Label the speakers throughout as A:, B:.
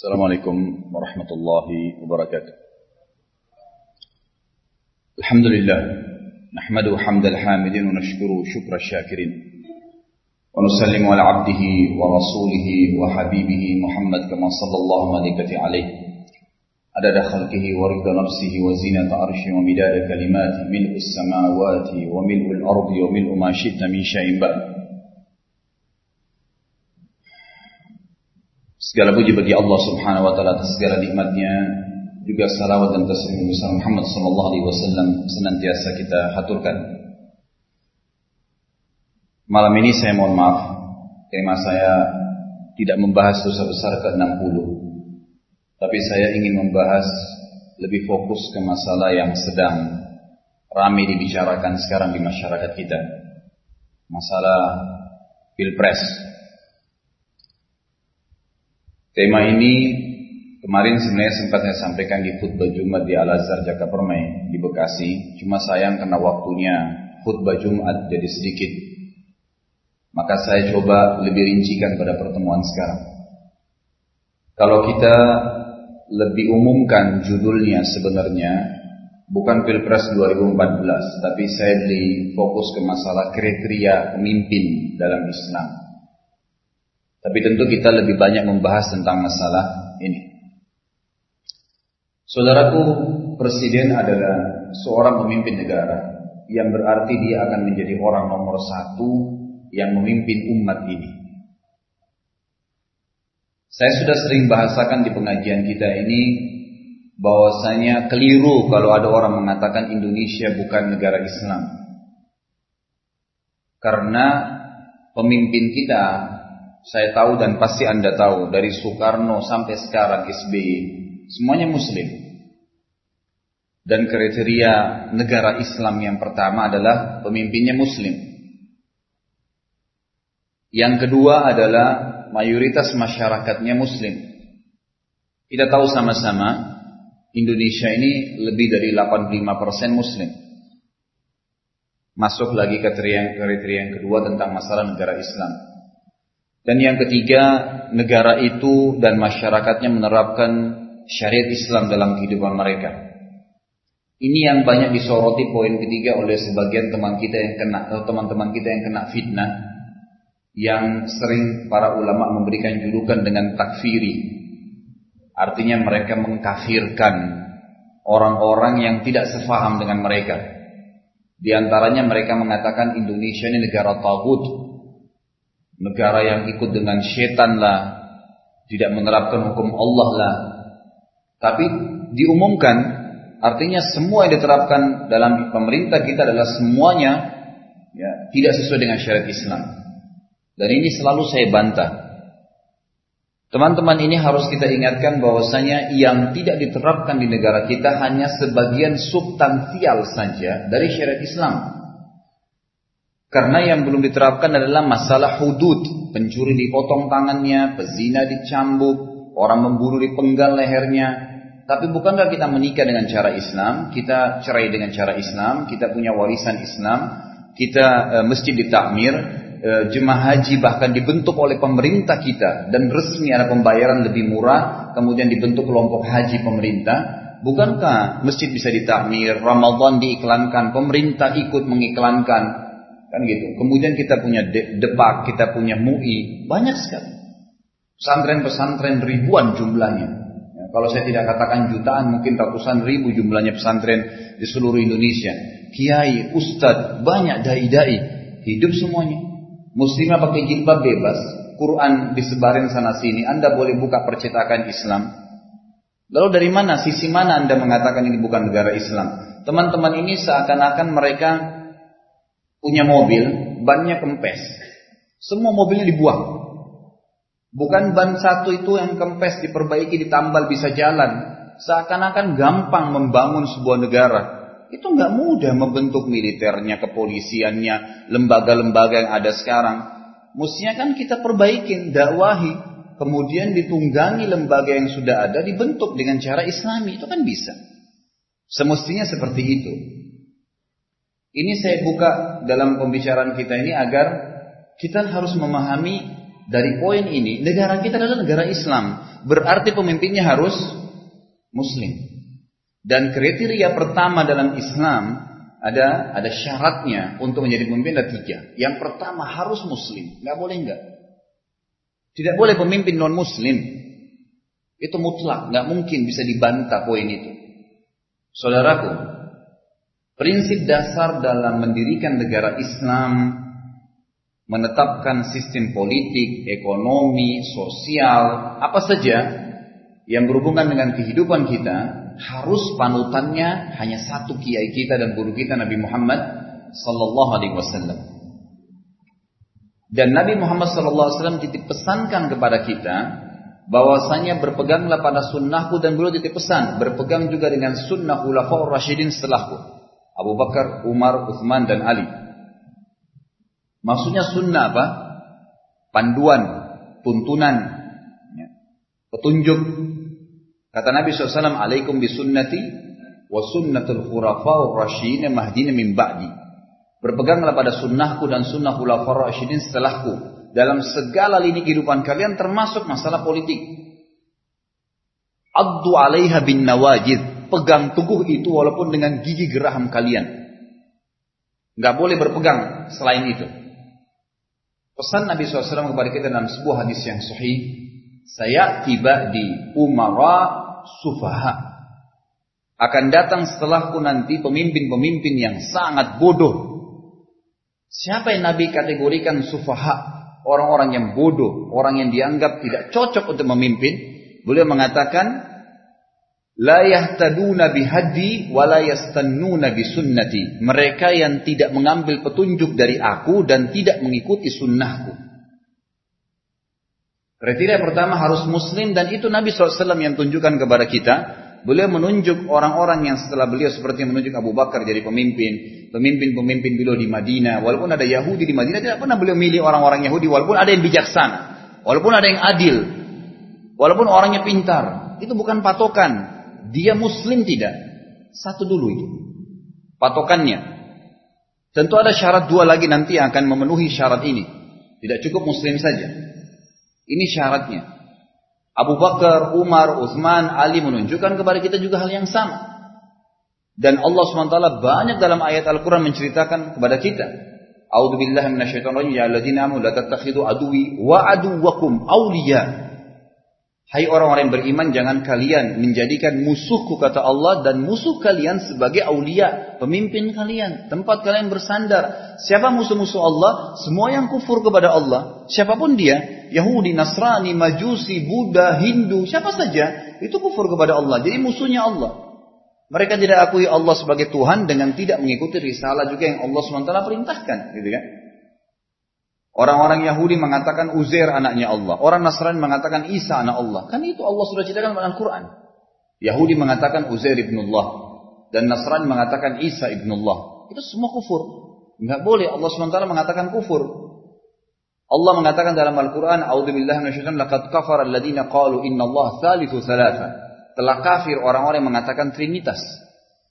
A: السلام عليكم ورحمة الله وبركاته. الحمد لله نحمده حمد الحامدين ونشكره شكر الشاكرين ونسلم على عبده ورسوله وحبيبه محمد كما صلى الله عليه. عدد خلقه ورضا نفسه وزينة عرشه ومداد كلمات ملء السماوات وملء الأرض وملء ما شئت من شيء بعد. Segala puji bagi Allah Subhanahu wa taala atas segala nikmatnya, juga salawat dan taslim besar Muhammad sallallahu alaihi wasallam senantiasa kita haturkan. Malam ini saya mohon maaf, tema saya tidak membahas dosa besar ke-60. Tapi saya ingin membahas lebih fokus ke masalah yang sedang ramai dibicarakan sekarang di masyarakat kita. Masalah Pilpres Tema ini kemarin sebenarnya sempat saya sampaikan di khutbah Jumat di Al-Azhar Jaka Permai di Bekasi. Cuma sayang karena waktunya khutbah Jumat jadi sedikit. Maka saya coba lebih rincikan pada pertemuan sekarang. Kalau kita lebih umumkan judulnya sebenarnya bukan Pilpres 2014, tapi saya lebih fokus ke masalah kriteria pemimpin dalam Islam. Tapi tentu kita lebih banyak membahas tentang masalah ini. Saudaraku, presiden adalah seorang pemimpin negara yang berarti dia akan menjadi orang nomor satu yang memimpin umat ini. Saya sudah sering bahasakan di pengajian kita ini bahwasanya keliru kalau ada orang mengatakan Indonesia bukan negara Islam. Karena pemimpin kita saya tahu dan pasti Anda tahu dari Soekarno sampai sekarang SBY semuanya muslim. Dan kriteria negara Islam yang pertama adalah pemimpinnya muslim. Yang kedua adalah mayoritas masyarakatnya muslim. Kita tahu sama-sama Indonesia ini lebih dari 85% muslim. Masuk lagi kriteria, kriteria yang kedua tentang masalah negara Islam. Dan yang ketiga, negara itu dan masyarakatnya menerapkan syariat Islam dalam kehidupan mereka. Ini yang banyak disoroti poin ketiga oleh sebagian teman kita yang kena atau teman-teman kita yang kena fitnah yang sering para ulama memberikan julukan dengan takfiri. Artinya mereka mengkafirkan orang-orang yang tidak sefaham dengan mereka. Di antaranya mereka mengatakan Indonesia ini negara tagut, negara yang ikut dengan setan lah, tidak menerapkan hukum Allah lah. Tapi diumumkan, artinya semua yang diterapkan dalam pemerintah kita adalah semuanya ya, tidak sesuai dengan syariat Islam. Dan ini selalu saya bantah. Teman-teman ini harus kita ingatkan bahwasanya yang tidak diterapkan di negara kita hanya sebagian substansial saja dari syariat Islam. Karena yang belum diterapkan adalah masalah hudud. Pencuri dipotong tangannya, pezina dicambuk, orang membunuh dipenggal lehernya. Tapi bukankah kita menikah dengan cara Islam, kita cerai dengan cara Islam, kita punya warisan Islam, kita e, masjid ditakmir, e, jemaah haji bahkan dibentuk oleh pemerintah kita dan resmi ada pembayaran lebih murah, kemudian dibentuk kelompok haji pemerintah. Bukankah masjid bisa ditakmir, Ramadan diiklankan, pemerintah ikut mengiklankan, Kan gitu. Kemudian kita punya depak, kita punya MUI, banyak sekali. Pesantren-pesantren ribuan jumlahnya. Ya, kalau saya tidak katakan jutaan, mungkin ratusan ribu jumlahnya pesantren di seluruh Indonesia. Kiai, ustadz, banyak dai-dai. Hidup semuanya. Muslimah pakai jilbab bebas. Quran disebarin sana sini. Anda boleh buka percetakan Islam. Lalu dari mana, sisi mana Anda mengatakan ini bukan negara Islam? Teman-teman ini seakan-akan mereka punya mobil, bannya kempes. Semua mobilnya dibuang. Bukan ban satu itu yang kempes diperbaiki, ditambal bisa jalan. Seakan-akan gampang membangun sebuah negara. Itu nggak mudah membentuk militernya, kepolisiannya, lembaga-lembaga yang ada sekarang. Mestinya kan kita perbaikin, dakwahi, kemudian ditunggangi lembaga yang sudah ada dibentuk dengan cara islami, itu kan bisa. Semestinya seperti itu. Ini saya buka dalam pembicaraan kita ini agar kita harus memahami dari poin ini, negara kita adalah negara Islam. Berarti pemimpinnya harus Muslim. Dan kriteria pertama dalam Islam ada ada syaratnya untuk menjadi pemimpin ada tiga. Yang pertama harus Muslim, nggak boleh nggak. Tidak boleh pemimpin non Muslim. Itu mutlak, nggak mungkin bisa dibantah poin itu. Saudaraku, prinsip dasar dalam mendirikan negara Islam menetapkan sistem politik, ekonomi, sosial, apa saja yang berhubungan dengan kehidupan kita, harus panutannya hanya satu kiai kita dan guru kita Nabi Muhammad sallallahu alaihi wasallam. Dan Nabi Muhammad sallallahu alaihi wasallam titip pesankan kepada kita bahwasanya berpeganglah pada sunnahku dan beliau titip pesan berpegang juga dengan sunnah khulafaur rasyidin setelahku. Abu Bakar, Umar, Uthman dan Ali. Maksudnya sunnah apa? Panduan, tuntunan, ya. petunjuk. Kata Nabi SAW, Alaikum bisunnati wa sunnatul khurafa'ur rasyidin mahdina min ba'di. Berpeganglah pada sunnahku dan sunnah khulafa'ur rasyidin setelahku. Dalam segala lini kehidupan kalian termasuk masalah politik. Addu alaiha bin nawajid. Pegang teguh itu walaupun dengan gigi geraham kalian. Gak boleh berpegang selain itu. Pesan Nabi SAW kepada kita dalam sebuah hadis yang sahih, saya tiba di umara sufaha. Akan datang setelahku nanti pemimpin-pemimpin yang sangat bodoh. Siapa yang Nabi kategorikan sufaha? Orang-orang yang bodoh, orang yang dianggap tidak cocok untuk memimpin. Beliau mengatakan, La yahtaduna bihadi wa la yastannuna bisunnati. Mereka yang tidak mengambil petunjuk dari aku dan tidak mengikuti sunnahku. Kriteria pertama harus muslim dan itu Nabi SAW yang tunjukkan kepada kita. Beliau menunjuk orang-orang yang setelah beliau seperti menunjuk Abu Bakar jadi pemimpin. Pemimpin-pemimpin beliau di Madinah. Walaupun ada Yahudi di Madinah tidak pernah beliau milih orang-orang Yahudi. Walaupun ada yang bijaksana. Walaupun ada yang adil. Walaupun orangnya pintar. Itu bukan patokan. Dia muslim tidak? Satu dulu itu. Patokannya. Tentu ada syarat dua lagi nanti yang akan memenuhi syarat ini. Tidak cukup muslim saja. Ini syaratnya. Abu Bakar, Umar, Uthman, Ali menunjukkan kepada kita juga hal yang sama. Dan Allah SWT banyak dalam ayat Al-Quran menceritakan kepada kita. A'udzu billahi minasyaitonir rajim ya alladzina amanu la tattakhidhu aduwi wa aduwwakum awliya Hai orang-orang yang beriman, jangan kalian menjadikan musuhku kata Allah dan musuh kalian sebagai aulia, pemimpin kalian, tempat kalian bersandar. Siapa musuh-musuh Allah? Semua yang kufur kepada Allah. Siapa pun dia, Yahudi, Nasrani, Majusi, Buddha, Hindu, siapa saja, itu kufur kepada Allah. Jadi musuhnya Allah. Mereka tidak akui Allah sebagai Tuhan dengan tidak mengikuti risalah juga yang Allah SWT perintahkan, gitu kan? Orang-orang Yahudi mengatakan Uzair anaknya Allah. Orang Nasrani mengatakan Isa anak Allah. Kan itu Allah sudah ceritakan dalam Al-Quran. Yahudi mengatakan Uzair ibnullah. Dan Nasrani mengatakan Isa ibnullah. Itu semua kufur. Enggak boleh Allah SWT mengatakan kufur. Allah mengatakan dalam Al-Quran, A'udzubillah minasyaitan laqad kafara alladziina qalu innallaha tsalitsu tsalatsa. Telah kafir orang-orang yang mengatakan trinitas.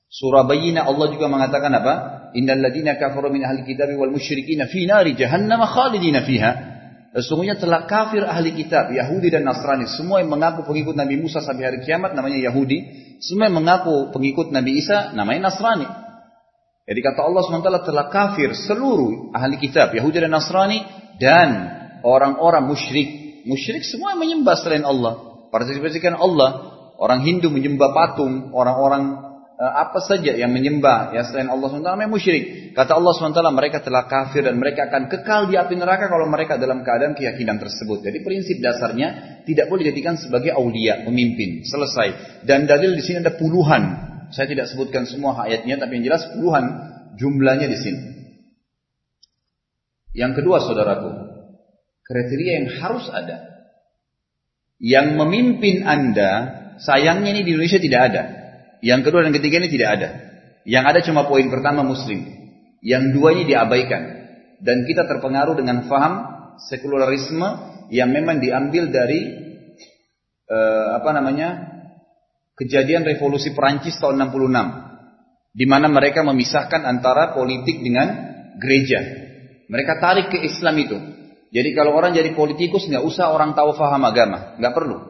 A: Surah Bayyinah Allah juga mengatakan apa? Innal ladzina kafaru min ahli kitab wal musyrikin fi nari jahannam khalidina fiha. Sesungguhnya telah kafir ahli kitab, Yahudi dan Nasrani, semua yang mengaku pengikut Nabi Musa sampai hari kiamat namanya Yahudi, semua yang mengaku pengikut Nabi Isa namanya Nasrani. Jadi kata Allah SWT telah kafir seluruh ahli kitab, Yahudi dan Nasrani dan orang-orang musyrik. Musyrik semua yang menyembah selain Allah. Partisipasikan Allah. Orang Hindu menyembah patung, orang-orang apa saja yang menyembah ya selain Allah SWT namanya musyrik. Kata Allah SWT mereka telah kafir dan mereka akan kekal di api neraka kalau mereka dalam keadaan keyakinan tersebut. Jadi prinsip dasarnya tidak boleh dijadikan sebagai aulia, pemimpin. Selesai. Dan dalil di sini ada puluhan. Saya tidak sebutkan semua ayatnya tapi yang jelas puluhan jumlahnya di sini. Yang kedua saudaraku, kriteria yang harus ada. Yang memimpin Anda, sayangnya ini di Indonesia tidak ada. Yang kedua dan ketiga ini tidak ada. Yang ada cuma poin pertama muslim. Yang dua ini diabaikan. Dan kita terpengaruh dengan faham sekularisme yang memang diambil dari uh, apa namanya kejadian revolusi Perancis tahun 66 di mana mereka memisahkan antara politik dengan gereja. Mereka tarik ke Islam itu. Jadi kalau orang jadi politikus nggak usah orang tahu faham agama, nggak perlu.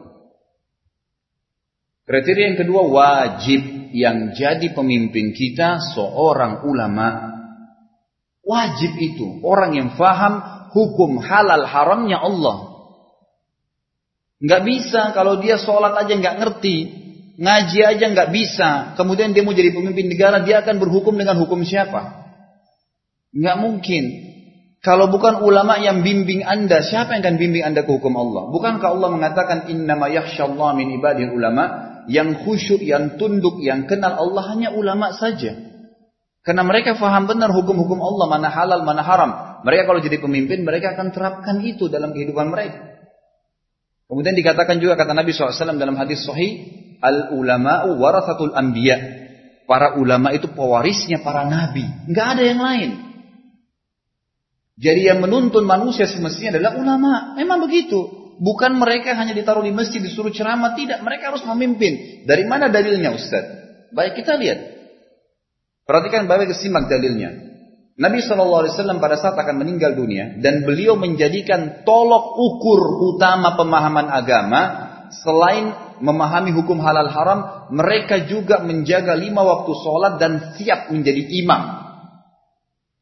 A: Kriteria yang kedua wajib yang jadi pemimpin kita seorang ulama. Wajib itu orang yang faham hukum halal haramnya Allah. Nggak bisa kalau dia sholat aja nggak ngerti, ngaji aja nggak bisa. Kemudian dia mau jadi pemimpin negara, dia akan berhukum dengan hukum siapa? Nggak mungkin. Kalau bukan ulama yang bimbing anda, siapa yang akan bimbing anda ke hukum Allah? Bukankah Allah mengatakan innama yakhsyallah min ibadil ulama? Yang khusyuk, yang tunduk, yang kenal Allah hanya ulama saja. Karena mereka faham benar hukum-hukum Allah, mana halal, mana haram. Mereka kalau jadi pemimpin, mereka akan terapkan itu dalam kehidupan mereka. Kemudian dikatakan juga kata Nabi SAW dalam hadis sahih, al ulama'u warathatul anbiya. Para ulama itu pewarisnya para nabi. Enggak ada yang lain. Jadi yang menuntun manusia semestinya adalah ulama. Memang begitu. Bukan mereka hanya ditaruh di masjid disuruh ceramah. Tidak, mereka harus memimpin. Dari mana dalilnya Ustaz? Baik kita lihat. Perhatikan baik kesimak dalilnya. Nabi SAW pada saat akan meninggal dunia dan beliau menjadikan tolok ukur utama pemahaman agama selain memahami hukum halal haram, mereka juga menjaga lima waktu sholat dan siap menjadi imam.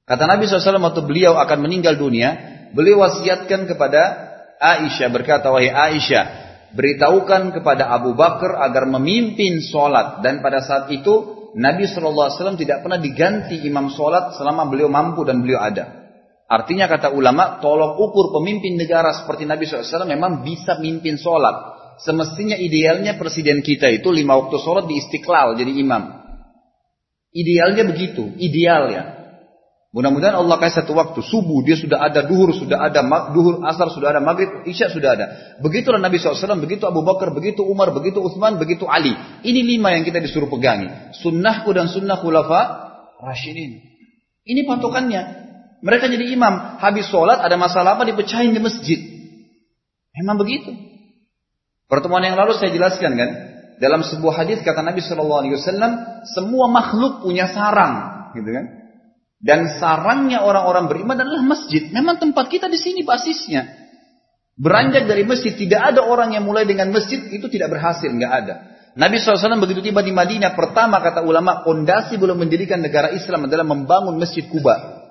A: Kata Nabi SAW waktu beliau akan meninggal dunia, beliau wasiatkan kepada Aisyah berkata, wahai Aisyah, beritahukan kepada Abu Bakar agar memimpin sholat dan pada saat itu Nabi SAW tidak pernah diganti imam sholat selama beliau mampu dan beliau ada. Artinya kata ulama, tolok ukur pemimpin negara seperti Nabi SAW memang bisa mimpin sholat. Semestinya idealnya presiden kita itu lima waktu sholat di istiqlal jadi imam. Idealnya begitu, ideal ya. Mudah-mudahan Allah kasih satu waktu subuh dia sudah ada duhur sudah ada duhur asar sudah ada maghrib isya sudah ada. Begitulah Nabi SAW, begitu Abu Bakar, begitu Umar, begitu Uthman, begitu Ali. Ini lima yang kita disuruh pegangi. Sunnahku dan sunnah khulafa Rashidin. Ini patokannya. Mereka jadi imam. Habis sholat ada masalah apa dipecahin di masjid. Memang begitu. Pertemuan yang lalu saya jelaskan kan. Dalam sebuah hadis kata Nabi SAW, semua makhluk punya sarang, gitu kan? Dan sarangnya orang-orang beriman adalah masjid. Memang tempat kita di sini basisnya. Beranjak dari masjid, tidak ada orang yang mulai dengan masjid itu tidak berhasil, nggak ada. Nabi SAW begitu tiba di Madinah, pertama kata ulama, pondasi belum mendirikan negara Islam adalah membangun masjid Kuba.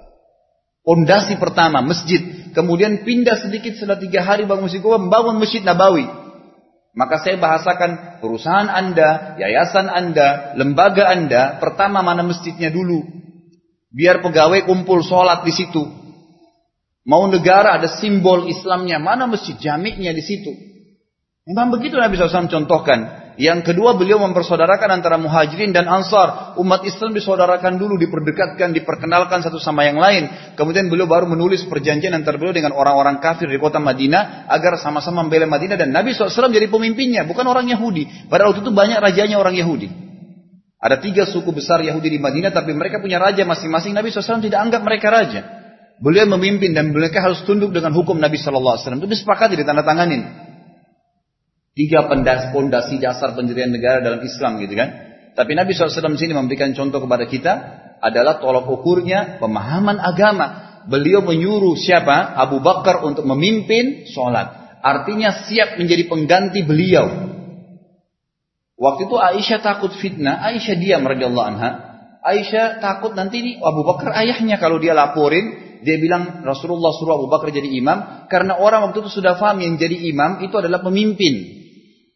A: Pondasi pertama, masjid. Kemudian pindah sedikit setelah tiga hari bangun masjid Kuba, membangun masjid Nabawi. Maka saya bahasakan perusahaan Anda, yayasan Anda, lembaga Anda, pertama mana masjidnya dulu. Biar pegawai kumpul sholat di situ. Mau negara ada simbol Islamnya, mana masjid jamiknya di situ. Memang begitu Nabi SAW contohkan. Yang kedua beliau mempersaudarakan antara muhajirin dan ansar. Umat Islam disaudarakan dulu, diperdekatkan, diperkenalkan satu sama yang lain. Kemudian beliau baru menulis perjanjian antara beliau dengan orang-orang kafir di kota Madinah. Agar sama-sama membela Madinah. Dan Nabi SAW jadi pemimpinnya, bukan orang Yahudi. Pada waktu itu banyak rajanya orang Yahudi. Ada tiga suku besar Yahudi di Madinah, tapi mereka punya raja masing-masing. Nabi SAW tidak anggap mereka raja. Beliau memimpin dan mereka harus tunduk dengan hukum Nabi SAW. Itu disepakati, ditandatanganin. Tiga pondasi dasar pendirian negara dalam Islam gitu kan. Tapi Nabi SAW sini memberikan contoh kepada kita adalah tolak ukurnya pemahaman agama. Beliau menyuruh siapa? Abu Bakar untuk memimpin sholat. Artinya siap menjadi pengganti beliau. Waktu itu Aisyah takut fitnah, Aisyah diam radhiyallahu anha. Aisyah takut nanti ini Abu Bakar ayahnya kalau dia laporin, dia bilang Rasulullah suruh Abu Bakar jadi imam karena orang waktu itu sudah paham yang jadi imam itu adalah pemimpin.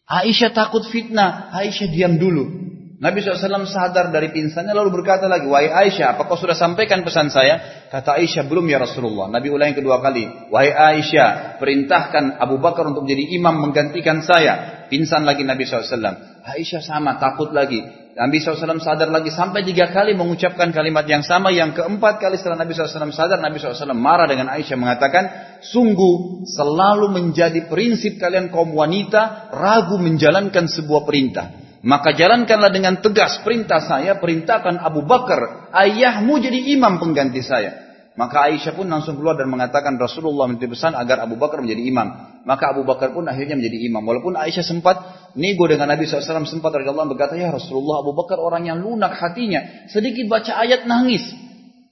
A: Aisyah takut fitnah, Aisyah diam dulu. Nabi SAW sadar dari pingsannya lalu berkata lagi, Wahai Aisyah, apakah sudah sampaikan pesan saya? Kata Aisyah, belum ya Rasulullah. Nabi ulangi kedua kali, Wahai Aisyah, perintahkan Abu Bakar untuk menjadi imam menggantikan saya. Pingsan lagi Nabi SAW. Aisyah sama, takut lagi. Nabi SAW sadar lagi sampai tiga kali mengucapkan kalimat yang sama. Yang keempat kali setelah Nabi SAW sadar, Nabi SAW marah dengan Aisyah mengatakan, sungguh selalu menjadi prinsip kalian kaum wanita ragu menjalankan sebuah perintah. Maka jalankanlah dengan tegas perintah saya, perintahkan Abu Bakar, ayahmu jadi imam pengganti saya. Maka Aisyah pun langsung keluar dan mengatakan Rasulullah minta pesan agar Abu Bakar menjadi imam. Maka Abu Bakar pun akhirnya menjadi imam. Walaupun Aisyah sempat nego dengan Nabi SAW sempat Allah berkata, ya Rasulullah Abu Bakar orang yang lunak hatinya. Sedikit baca ayat nangis.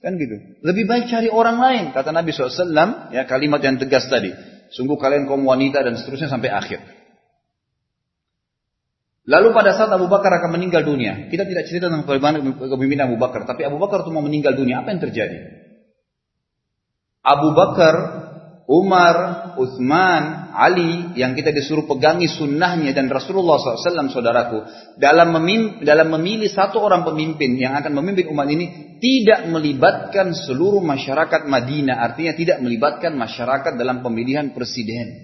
A: Kan gitu. Lebih baik cari orang lain. Kata Nabi SAW, ya kalimat yang tegas tadi. Sungguh kalian kaum wanita dan seterusnya sampai akhir. Lalu pada saat Abu Bakar akan meninggal dunia, kita tidak cerita tentang kepemimpinan Abu Bakar, tapi Abu Bakar itu mau meninggal dunia, apa yang terjadi? Abu Bakar Umar, Uthman, Ali yang kita disuruh pegangi sunnahnya dan Rasulullah SAW saudaraku dalam, memim, dalam memilih satu orang pemimpin yang akan memimpin umat ini tidak melibatkan seluruh masyarakat Madinah artinya tidak melibatkan masyarakat dalam pemilihan presiden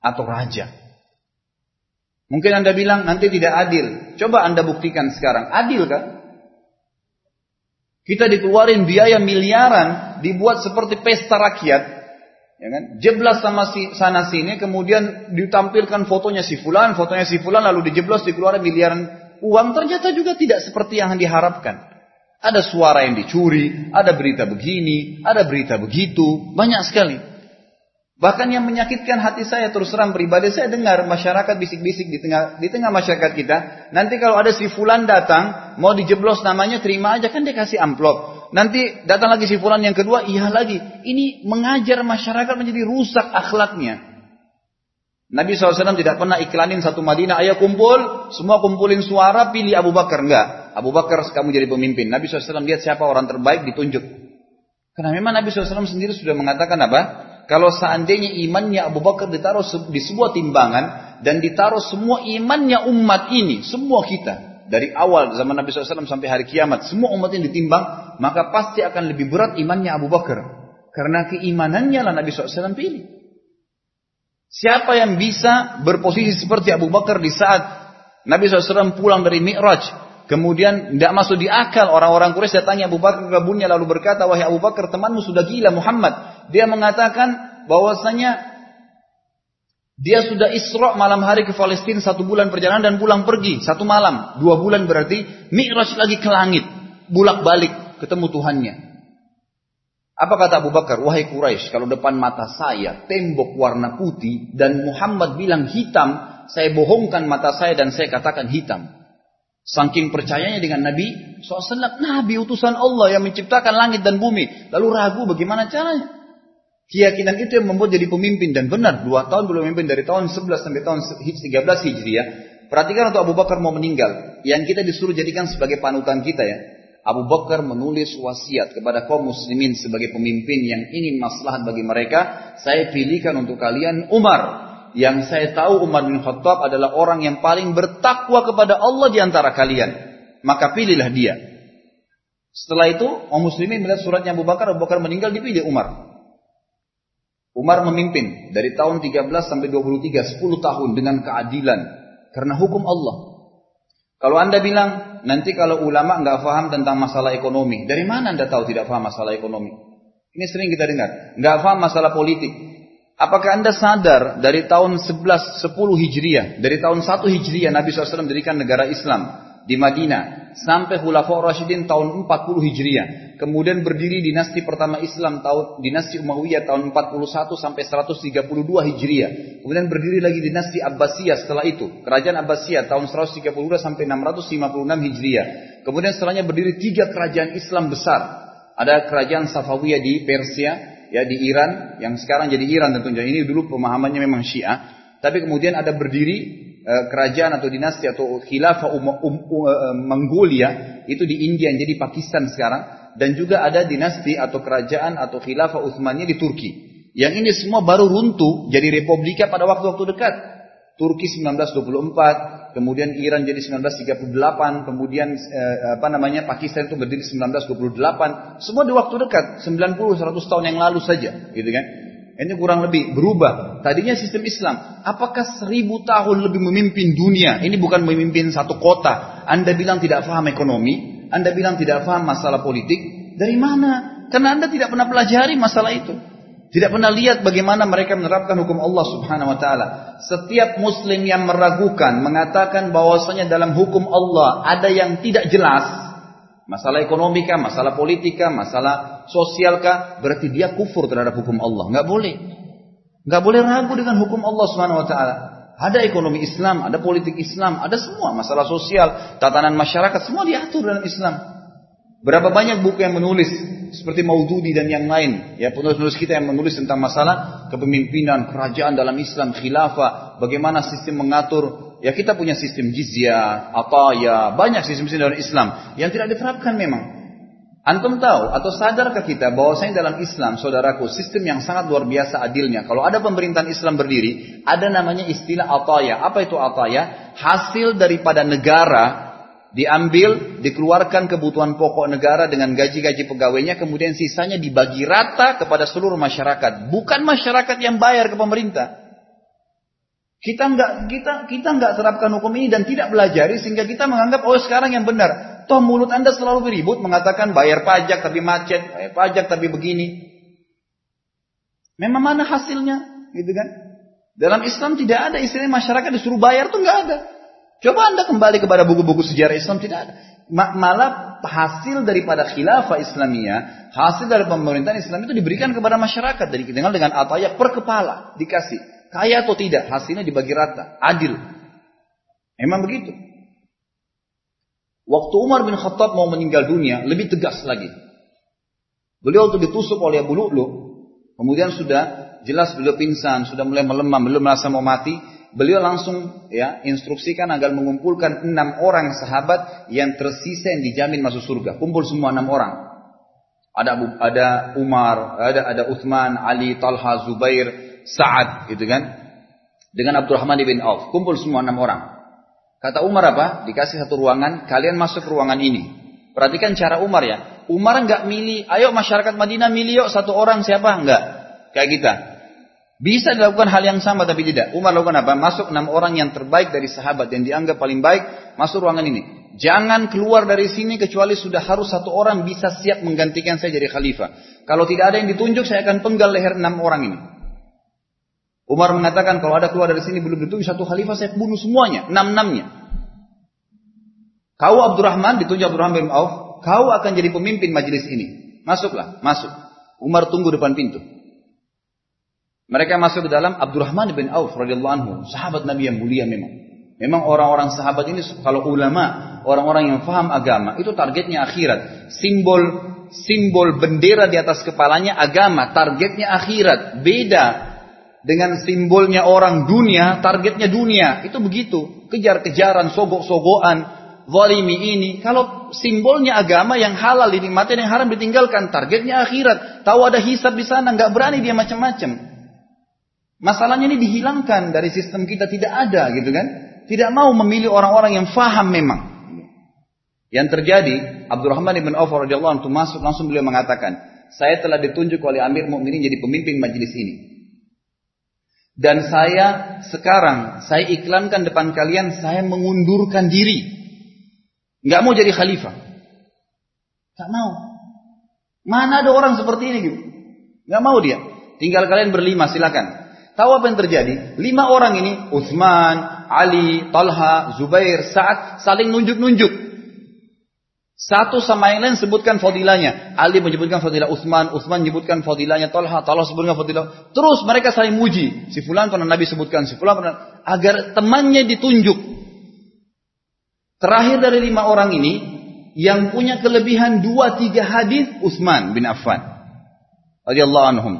A: atau raja. Mungkin anda bilang nanti tidak adil. Coba anda buktikan sekarang. Adil kan? Kita dikeluarin biaya miliaran dibuat seperti pesta rakyat Ya kan? Jeblas sama si, sana sini, kemudian ditampilkan fotonya si fulan, fotonya si fulan, lalu dijeblos dikeluarkan miliaran uang. Ternyata juga tidak seperti yang diharapkan. Ada suara yang dicuri, ada berita begini, ada berita begitu, banyak sekali. Bahkan yang menyakitkan hati saya terus terang pribadi saya dengar masyarakat bisik-bisik di tengah di tengah masyarakat kita. Nanti kalau ada si fulan datang mau dijeblos namanya terima aja kan dia kasih amplop. Nanti datang lagi si fulan yang kedua, iya lagi. Ini mengajar masyarakat menjadi rusak akhlaknya. Nabi SAW tidak pernah iklanin satu Madinah, ayo kumpul, semua kumpulin suara, pilih Abu Bakar. Enggak, Abu Bakar kamu jadi pemimpin. Nabi SAW lihat siapa orang terbaik, ditunjuk. Karena memang Nabi SAW sendiri sudah mengatakan apa? Kalau seandainya imannya Abu Bakar ditaruh di sebuah timbangan, dan ditaruh semua imannya umat ini, semua kita, dari awal zaman Nabi SAW sampai hari kiamat, semua umat yang ditimbang, maka pasti akan lebih berat imannya Abu Bakar. Karena keimanannya lah Nabi SAW pilih. Siapa yang bisa berposisi seperti Abu Bakar di saat Nabi SAW pulang dari Mi'raj, kemudian tidak masuk di akal orang-orang Quraisy datangnya Abu Bakar ke kebunnya lalu berkata, wahai Abu Bakar temanmu sudah gila Muhammad. Dia mengatakan bahwasanya dia sudah Isra malam hari ke Palestina satu bulan perjalanan dan pulang pergi satu malam. Dua bulan berarti Mi'raj lagi ke langit. Bulak balik ketemu Tuhannya. Apa kata Abu Bakar? Wahai Quraisy, kalau depan mata saya tembok warna putih dan Muhammad bilang hitam, saya bohongkan mata saya dan saya katakan hitam. Saking percayanya dengan Nabi SAW, Nabi utusan Allah yang menciptakan langit dan bumi. Lalu ragu bagaimana caranya? Keyakinan itu yang membuat jadi pemimpin dan benar dua tahun belum memimpin dari tahun 11 sampai tahun 13 Hijriah. Perhatikan untuk Abu Bakar mau meninggal, yang kita disuruh jadikan sebagai panutan kita ya. Abu Bakar menulis wasiat kepada kaum muslimin sebagai pemimpin yang ingin maslahat bagi mereka. Saya pilihkan untuk kalian Umar. Yang saya tahu Umar bin Khattab adalah orang yang paling bertakwa kepada Allah di antara kalian. Maka pilihlah dia. Setelah itu, kaum muslimin melihat suratnya Abu Bakar, Abu Bakar meninggal, dipilih Umar. Umar memimpin dari tahun 13 sampai 23, 10 tahun dengan keadilan. Karena hukum Allah. Kalau anda bilang, nanti kalau ulama nggak paham tentang masalah ekonomi. Dari mana anda tahu tidak paham masalah ekonomi? Ini sering kita dengar. Nggak paham masalah politik. Apakah anda sadar dari tahun 11, 10 Hijriah, dari tahun 1 Hijriah Nabi SAW mendirikan negara Islam di Madinah sampai Khulafaur Rasyidin tahun 40 Hijriah. Kemudian berdiri dinasti pertama Islam tahun dinasti Umayyah tahun 41 sampai 132 Hijriah. Kemudian berdiri lagi dinasti Abbasiyah setelah itu. Kerajaan Abbasiyah tahun 132 sampai 656 Hijriah. Kemudian setelahnya berdiri tiga kerajaan Islam besar. Ada kerajaan Safawiyah di Persia, ya di Iran, yang sekarang jadi Iran tentunya. Ini dulu pemahamannya memang Syiah. Tapi kemudian ada berdiri Eh, kerajaan atau dinasti atau khilafah um, um, um, Mongolia itu di India yang jadi Pakistan sekarang dan juga ada dinasti atau kerajaan atau khilafah Utsmaniyah di Turki. Yang ini semua baru runtuh jadi republika pada waktu-waktu dekat. Turki 1924, kemudian Iran jadi 1938, kemudian eh, apa namanya Pakistan itu berdiri 1928, semua di waktu dekat, 90 100 tahun yang lalu saja, gitu kan. Ini kurang lebih berubah. Tadinya sistem Islam. Apakah seribu tahun lebih memimpin dunia? Ini bukan memimpin satu kota. Anda bilang tidak paham ekonomi. Anda bilang tidak paham masalah politik. Dari mana? Karena Anda tidak pernah pelajari masalah itu. Tidak pernah lihat bagaimana mereka menerapkan hukum Allah subhanahu wa ta'ala. Setiap muslim yang meragukan, mengatakan bahwasanya dalam hukum Allah ada yang tidak jelas. Masalah ekonomi kah, masalah politik kah, masalah sosial kah, berarti dia kufur terhadap hukum Allah. Enggak boleh. Enggak boleh ragu dengan hukum Allah Subhanahu wa taala. Ada ekonomi Islam, ada politik Islam, ada semua masalah sosial, tatanan masyarakat semua diatur dalam Islam. Berapa banyak buku yang menulis seperti Maududi dan yang lain, ya penulis-penulis kita yang menulis tentang masalah kepemimpinan kerajaan dalam Islam, khilafah, bagaimana sistem mengatur, ya kita punya sistem jizyah, ya banyak sistem-sistem dalam Islam yang tidak diterapkan memang. Antum tahu atau sadarkah kita bahwasanya dalam Islam, saudaraku, sistem yang sangat luar biasa adilnya. Kalau ada pemerintahan Islam berdiri, ada namanya istilah ataya. Apa itu ataya? Hasil daripada negara diambil, dikeluarkan kebutuhan pokok negara dengan gaji-gaji pegawainya, kemudian sisanya dibagi rata kepada seluruh masyarakat. Bukan masyarakat yang bayar ke pemerintah. Kita nggak kita kita nggak terapkan hukum ini dan tidak belajari sehingga kita menganggap oh sekarang yang benar. Toh mulut Anda selalu beribut mengatakan bayar pajak tapi macet, bayar pajak tapi begini. Memang mana hasilnya? Gitu kan? Dalam Islam tidak ada istilah masyarakat disuruh bayar tuh nggak ada. Coba Anda kembali kepada buku-buku sejarah Islam tidak ada. Malah hasil daripada khilafah Islamiyah, hasil dari pemerintahan Islam itu diberikan kepada masyarakat dari dengan dengan ataya per kepala dikasih. Kaya atau tidak, hasilnya dibagi rata, adil. Memang begitu. Waktu Umar bin Khattab mau meninggal dunia, lebih tegas lagi. Beliau waktu ditusuk oleh Abu Lu'lu, kemudian sudah jelas beliau pingsan, sudah mulai melemah, belum merasa mau mati. Beliau langsung ya instruksikan agar mengumpulkan enam orang sahabat yang tersisa yang dijamin masuk surga. Kumpul semua enam orang. Ada ada Umar, ada ada Uthman, Ali, Talha, Zubair, Sa'ad, gitu kan? Dengan Abdurrahman bin Auf. Kumpul semua enam orang. Kata Umar apa? Dikasih satu ruangan, kalian masuk ruangan ini. Perhatikan cara Umar ya. Umar nggak milih, ayo masyarakat Madinah milih yuk satu orang siapa? Enggak. Kayak kita. Bisa dilakukan hal yang sama tapi tidak. Umar lakukan apa? Masuk enam orang yang terbaik dari sahabat yang dianggap paling baik masuk ruangan ini. Jangan keluar dari sini kecuali sudah harus satu orang bisa siap menggantikan saya jadi khalifah. Kalau tidak ada yang ditunjuk saya akan penggal leher enam orang ini. Umar mengatakan kalau ada keluar dari sini belum ditunjuk satu khalifah saya bunuh semuanya, enam-enamnya. Kau Abdurrahman ditunjuk Abdurrahman bin Auf, kau akan jadi pemimpin majelis ini. Masuklah, masuk. Umar tunggu depan pintu. Mereka masuk ke dalam Abdurrahman bin Auf radhiyallahu anhu, sahabat Nabi yang mulia memang. Memang orang-orang sahabat ini kalau ulama, orang-orang yang faham agama, itu targetnya akhirat. Simbol simbol bendera di atas kepalanya agama, targetnya akhirat. Beda dengan simbolnya orang dunia, targetnya dunia. Itu begitu. Kejar-kejaran, sogok-sogokan, zalimi ini. Kalau simbolnya agama yang halal dinikmati yang haram ditinggalkan, targetnya akhirat. Tahu ada hisab di sana, nggak berani dia macam-macam. Masalahnya ini dihilangkan dari sistem kita tidak ada gitu kan. Tidak mau memilih orang-orang yang faham memang. Yang terjadi, Abdurrahman ibn Auf radhiyallahu anhu masuk langsung beliau mengatakan, saya telah ditunjuk oleh Amir Mukminin jadi pemimpin majelis ini. Dan saya sekarang, saya iklankan depan kalian, saya mengundurkan diri. Nggak mau jadi khalifah. Nggak mau. Mana ada orang seperti ini gitu. Nggak mau dia. Tinggal kalian berlima, silakan. Tahu apa yang terjadi? Lima orang ini, Uthman, Ali, Talha, Zubair, Sa'ad, saling nunjuk-nunjuk. Satu sama yang lain sebutkan fadilahnya. Ali menyebutkan fadilah Utsman, Utsman menyebutkan fadilahnya Talha, Talha sebutkan fadilah. Terus mereka saling muji. Si fulan pernah Nabi sebutkan, si fulan pernah agar temannya ditunjuk. Terakhir dari lima orang ini yang punya kelebihan dua tiga hadis Utsman bin Affan radhiyallahu anhum.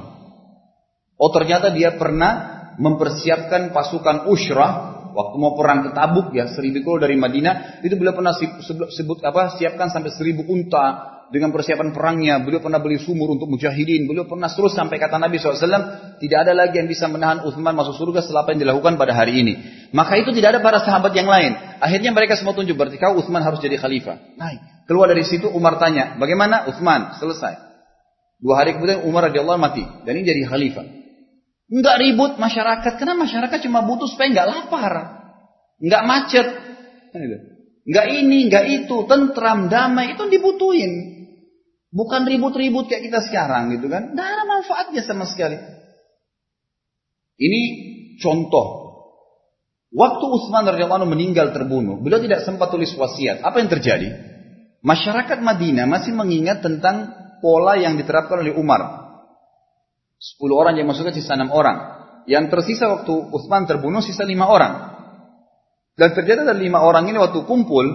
A: Oh ternyata dia pernah mempersiapkan pasukan Ushrah Waktu mau perang ke Tabuk ya, seribu kilo dari Madinah, itu beliau pernah sebut apa? Siapkan sampai seribu unta dengan persiapan perangnya. Beliau pernah beli sumur untuk mujahidin. Beliau pernah terus sampai kata Nabi SAW, tidak ada lagi yang bisa menahan Uthman masuk surga setelah apa yang dilakukan pada hari ini. Maka itu tidak ada para sahabat yang lain. Akhirnya mereka semua tunjuk berarti kau Uthman harus jadi khalifah. Naik. Keluar dari situ Umar tanya, bagaimana Uthman? Selesai. Dua hari kemudian Umar radhiyallahu mati dan ini jadi khalifah. Enggak ribut masyarakat, karena masyarakat cuma butuh supaya enggak lapar. Enggak macet. Enggak ini, enggak itu, tentram, damai, itu dibutuhin. Bukan ribut-ribut kayak kita sekarang gitu kan. Enggak ada manfaatnya sama sekali. Ini contoh. Waktu Utsman radhiyallahu anhu meninggal terbunuh, beliau tidak sempat tulis wasiat. Apa yang terjadi? Masyarakat Madinah masih mengingat tentang pola yang diterapkan oleh Umar. Sepuluh orang yang masuknya sisa enam orang. Yang tersisa waktu Utsman terbunuh sisa lima orang. Dan ternyata dari lima orang ini waktu kumpul,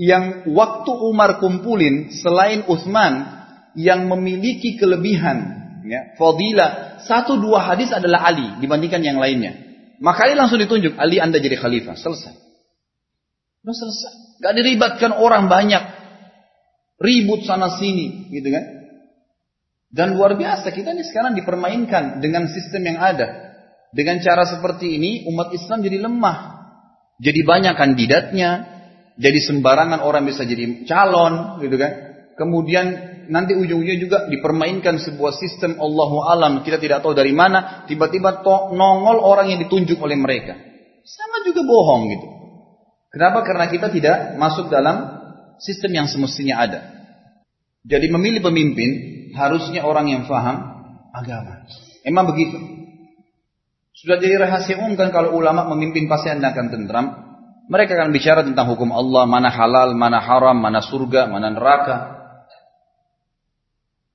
A: yang waktu Umar kumpulin selain Utsman, yang memiliki kelebihan, ya, fadilah. Satu dua hadis adalah Ali dibandingkan yang lainnya. Maka Ali langsung ditunjuk, Ali Anda jadi khalifah. Selesai. Sudah selesai. Gak diribatkan orang banyak. Ribut sana sini, gitu kan. Dan luar biasa kita ini sekarang dipermainkan dengan sistem yang ada. Dengan cara seperti ini umat Islam jadi lemah. Jadi banyak kandidatnya, jadi sembarangan orang bisa jadi calon, gitu kan. Kemudian nanti ujung-ujungnya juga dipermainkan sebuah sistem Allahu alam kita tidak tahu dari mana tiba-tiba nongol orang yang ditunjuk oleh mereka sama juga bohong gitu kenapa karena kita tidak masuk dalam sistem yang semestinya ada jadi memilih pemimpin harusnya orang yang faham agama emang begitu sudah jadi rahasia umum kan kalau ulama memimpin pasti anda akan tentram mereka akan bicara tentang hukum Allah mana halal mana haram mana surga mana neraka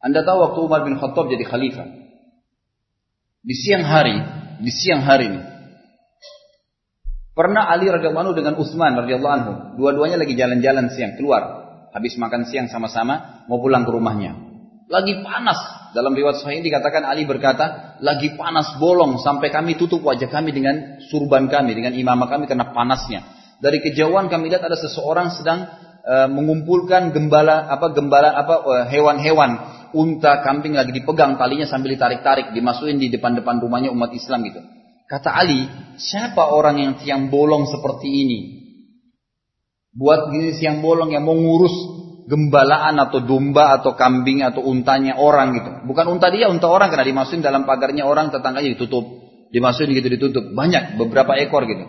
A: anda tahu waktu Umar bin Khattab jadi khalifah. Di siang hari, di siang hari ini. Pernah Ali radhiyallahu anhu dengan Utsman radhiyallahu anhu, dua-duanya lagi jalan-jalan siang keluar, habis makan siang sama-sama mau pulang ke rumahnya. Lagi panas. Dalam riwayat sahih dikatakan Ali berkata, lagi panas bolong sampai kami tutup wajah kami dengan surban kami, dengan imamah kami karena panasnya. Dari kejauhan kami lihat ada seseorang sedang uh, mengumpulkan gembala apa gembala apa uh, hewan-hewan unta, kambing lagi dipegang talinya sambil ditarik-tarik, dimasukin di depan-depan rumahnya umat Islam gitu. Kata Ali, siapa orang yang tiang bolong seperti ini? Buat gini siang bolong yang mau ngurus gembalaan atau domba atau kambing atau untanya orang gitu. Bukan unta dia, unta orang karena dimasukin dalam pagarnya orang tetangganya ditutup. Dimasukin gitu ditutup. Banyak, beberapa ekor gitu.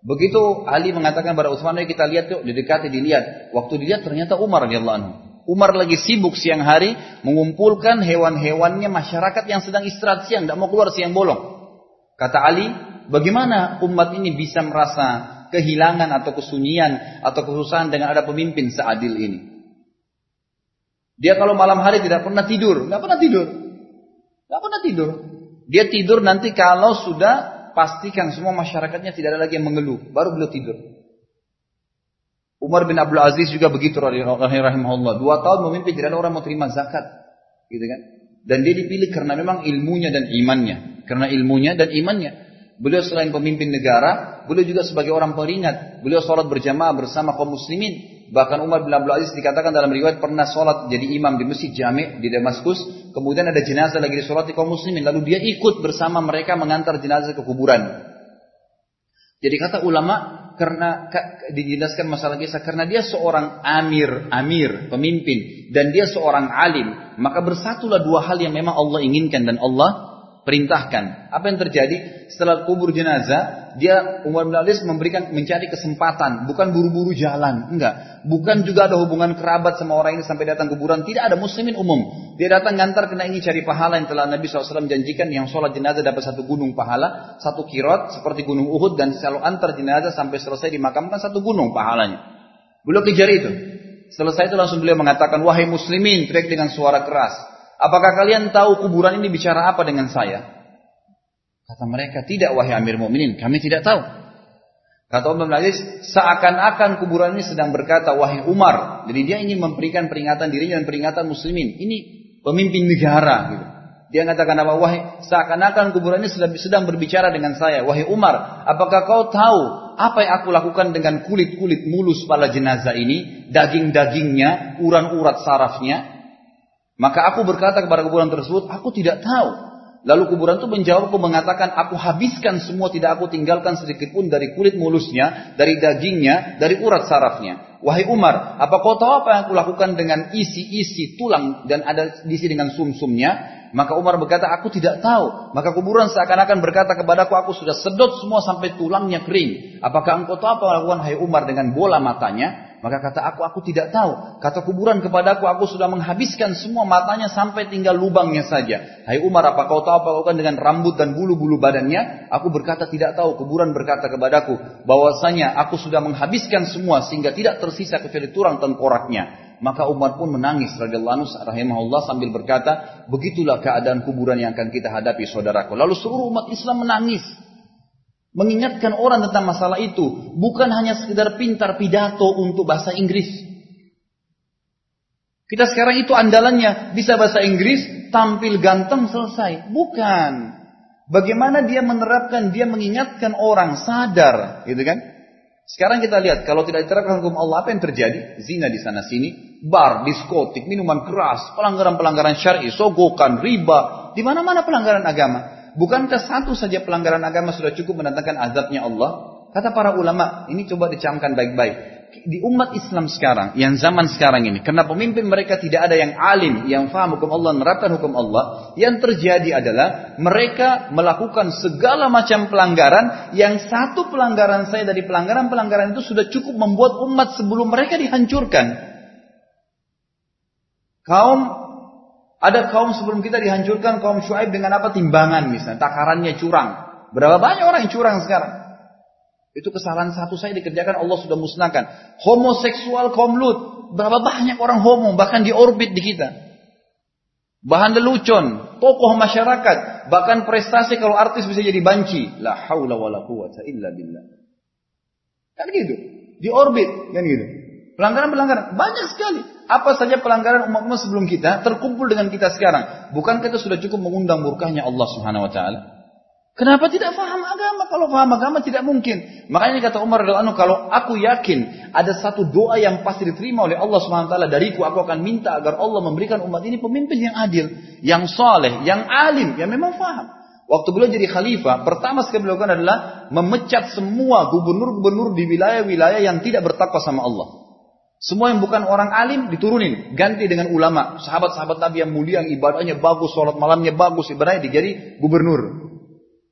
A: Begitu Ali mengatakan pada Utsman, kita lihat tuh, didekati dilihat. Waktu dilihat ternyata Umar radhiyallahu anhu. Umar lagi sibuk siang hari mengumpulkan hewan-hewannya masyarakat yang sedang istirahat siang, tidak mau keluar siang bolong. Kata Ali, bagaimana umat ini bisa merasa kehilangan atau kesunyian atau kesusahan dengan ada pemimpin seadil ini? Dia kalau malam hari tidak pernah tidur, nggak pernah tidur, nggak pernah tidur. Dia tidur nanti kalau sudah pastikan semua masyarakatnya tidak ada lagi yang mengeluh, baru beliau tidur. Umar bin Abdul Aziz juga begitu rahimahullah. Dua tahun memimpin tidak ada orang mau terima zakat. Gitu kan? Dan dia dipilih karena memang ilmunya dan imannya. Karena ilmunya dan imannya. Beliau selain pemimpin negara, beliau juga sebagai orang peringat. Beliau sholat berjamaah bersama kaum muslimin. Bahkan Umar bin Abdul Aziz dikatakan dalam riwayat pernah sholat jadi imam di masjid jami di Damaskus. Kemudian ada jenazah lagi di kaum muslimin. Lalu dia ikut bersama mereka mengantar jenazah ke kuburan. Jadi kata ulama, karena dijelaskan masalah kisah karena dia seorang amir, amir, pemimpin dan dia seorang alim, maka bersatulah dua hal yang memang Allah inginkan dan Allah perintahkan. Apa yang terjadi setelah kubur jenazah? Dia Umar bin Aziz memberikan mencari kesempatan, bukan buru-buru jalan, enggak. Bukan juga ada hubungan kerabat sama orang ini sampai datang kuburan, tidak ada muslimin umum. Dia datang ngantar kena ingin cari pahala yang telah Nabi SAW janjikan yang sholat jenazah dapat satu gunung pahala, satu kirot seperti gunung Uhud dan selalu antar jenazah sampai selesai dimakamkan satu gunung pahalanya. Beliau kejar itu. Selesai itu langsung beliau mengatakan, wahai muslimin, teriak dengan suara keras. Apakah kalian tahu kuburan ini bicara apa dengan saya? Kata mereka, tidak wahai Amir Mu'minin, kami tidak tahu. Kata Umar bin Aziz, seakan-akan kuburan ini sedang berkata, wahai Umar. Jadi dia ingin memberikan peringatan dirinya dan peringatan muslimin. Ini pemimpin negara. Gitu. Dia mengatakan apa? Wahai, seakan-akan kuburan ini sedang berbicara dengan saya. Wahai Umar, apakah kau tahu apa yang aku lakukan dengan kulit-kulit mulus pada jenazah ini? Daging-dagingnya, uran-urat sarafnya. Maka aku berkata kepada kuburan tersebut, aku tidak tahu. Lalu kuburan itu menjawabku mengatakan, aku habiskan semua tidak aku tinggalkan sedikit pun dari kulit mulusnya, dari dagingnya, dari urat sarafnya. Wahai Umar, apa kau tahu apa yang aku lakukan dengan isi-isi tulang dan ada diisi dengan sumsumnya? Maka Umar berkata, aku tidak tahu. Maka kuburan seakan-akan berkata kepadaku, aku sudah sedot semua sampai tulangnya kering. Apakah engkau tahu apa yang lakukan Hai Umar dengan bola matanya? Maka kata aku, aku tidak tahu. Kata kuburan kepadaku, aku sudah menghabiskan semua matanya sampai tinggal lubangnya saja. Hai Umar, apa kau tahu apa kau dengan rambut dan bulu-bulu badannya? Aku berkata tidak tahu. Kuburan berkata kepadaku, bahwasanya aku sudah menghabiskan semua sehingga tidak tersisa kecuali tulang tengkoraknya. Maka Umar pun menangis radhiyallahu rahimahullah sambil berkata, begitulah keadaan kuburan yang akan kita hadapi saudaraku. Lalu seluruh umat Islam menangis. Mengingatkan orang tentang masalah itu bukan hanya sekedar pintar pidato untuk bahasa Inggris. Kita sekarang itu andalannya bisa bahasa Inggris, tampil ganteng selesai. Bukan. Bagaimana dia menerapkan, dia mengingatkan orang sadar, gitu kan? Sekarang kita lihat kalau tidak diterapkan hukum Allah apa yang terjadi? Zina di sana sini, bar, diskotik, minuman keras, pelanggaran-pelanggaran syar'i, sogokan, riba, di mana-mana pelanggaran agama. Bukankah satu saja pelanggaran agama sudah cukup mendatangkan azabnya Allah? Kata para ulama, ini coba dicamkan baik-baik di umat Islam sekarang, yang zaman sekarang ini, karena pemimpin mereka tidak ada yang alim, yang faham hukum Allah, menerapkan hukum Allah, yang terjadi adalah mereka melakukan segala macam pelanggaran, yang satu pelanggaran saya dari pelanggaran-pelanggaran itu sudah cukup membuat umat sebelum mereka dihancurkan. Kaum ada kaum sebelum kita dihancurkan kaum Shu'aib dengan apa timbangan misalnya, takarannya curang. Berapa banyak orang yang curang sekarang? Itu kesalahan satu saya dikerjakan Allah sudah musnahkan. Homoseksual kaum Lut. Berapa banyak orang homo bahkan di orbit di kita. Bahan lelucon, tokoh masyarakat, bahkan prestasi kalau artis bisa jadi banci. La haula wala quwata illa billah. Kan gitu. Di orbit kan gitu. Pelanggaran-pelanggaran banyak sekali. Apa saja pelanggaran umat-umat sebelum kita terkumpul dengan kita sekarang. Bukan kita sudah cukup mengundang murkahnya Allah Subhanahu wa taala? Kenapa tidak faham agama? Kalau faham agama tidak mungkin. Makanya kata Umar radhiyallahu kalau aku yakin ada satu doa yang pasti diterima oleh Allah Subhanahu wa taala dariku, aku akan minta agar Allah memberikan umat ini pemimpin yang adil, yang saleh, yang alim, yang memang faham. Waktu beliau jadi khalifah, pertama sekali beliau adalah memecat semua gubernur-gubernur di wilayah-wilayah yang tidak bertakwa sama Allah. Semua yang bukan orang alim diturunin, ganti dengan ulama, sahabat-sahabat Nabi yang mulia, yang ibadahnya bagus, sholat malamnya bagus, ibadahnya dijadi gubernur.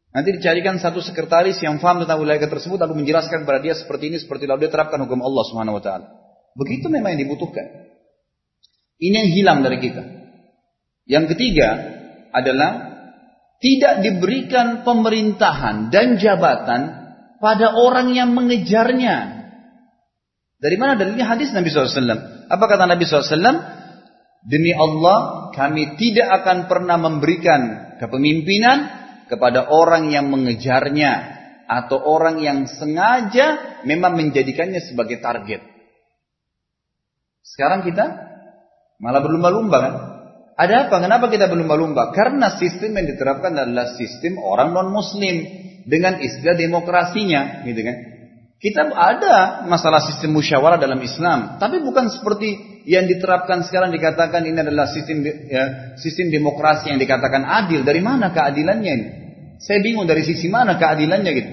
A: Nanti dicarikan satu sekretaris yang faham tentang wilayah tersebut lalu menjelaskan kepada dia seperti ini seperti lalu dia terapkan hukum Allah Subhanahu wa taala. Begitu memang yang dibutuhkan. Ini yang hilang dari kita. Yang ketiga adalah tidak diberikan pemerintahan dan jabatan pada orang yang mengejarnya. Dari mana dalilnya hadis Nabi SAW? Apa kata Nabi SAW? Demi Allah, kami tidak akan pernah memberikan kepemimpinan kepada orang yang mengejarnya atau orang yang sengaja memang menjadikannya sebagai target. Sekarang kita malah berlumba-lumba kan? Ada apa? Kenapa kita berlumba-lumba? Karena sistem yang diterapkan adalah sistem orang non-muslim dengan istilah demokrasinya, gitu kan? Kita ada masalah sistem musyawarah dalam Islam, tapi bukan seperti yang diterapkan sekarang dikatakan ini adalah sistem ya, sistem demokrasi yang dikatakan adil. Dari mana keadilannya ini? Saya bingung dari sisi mana keadilannya gitu.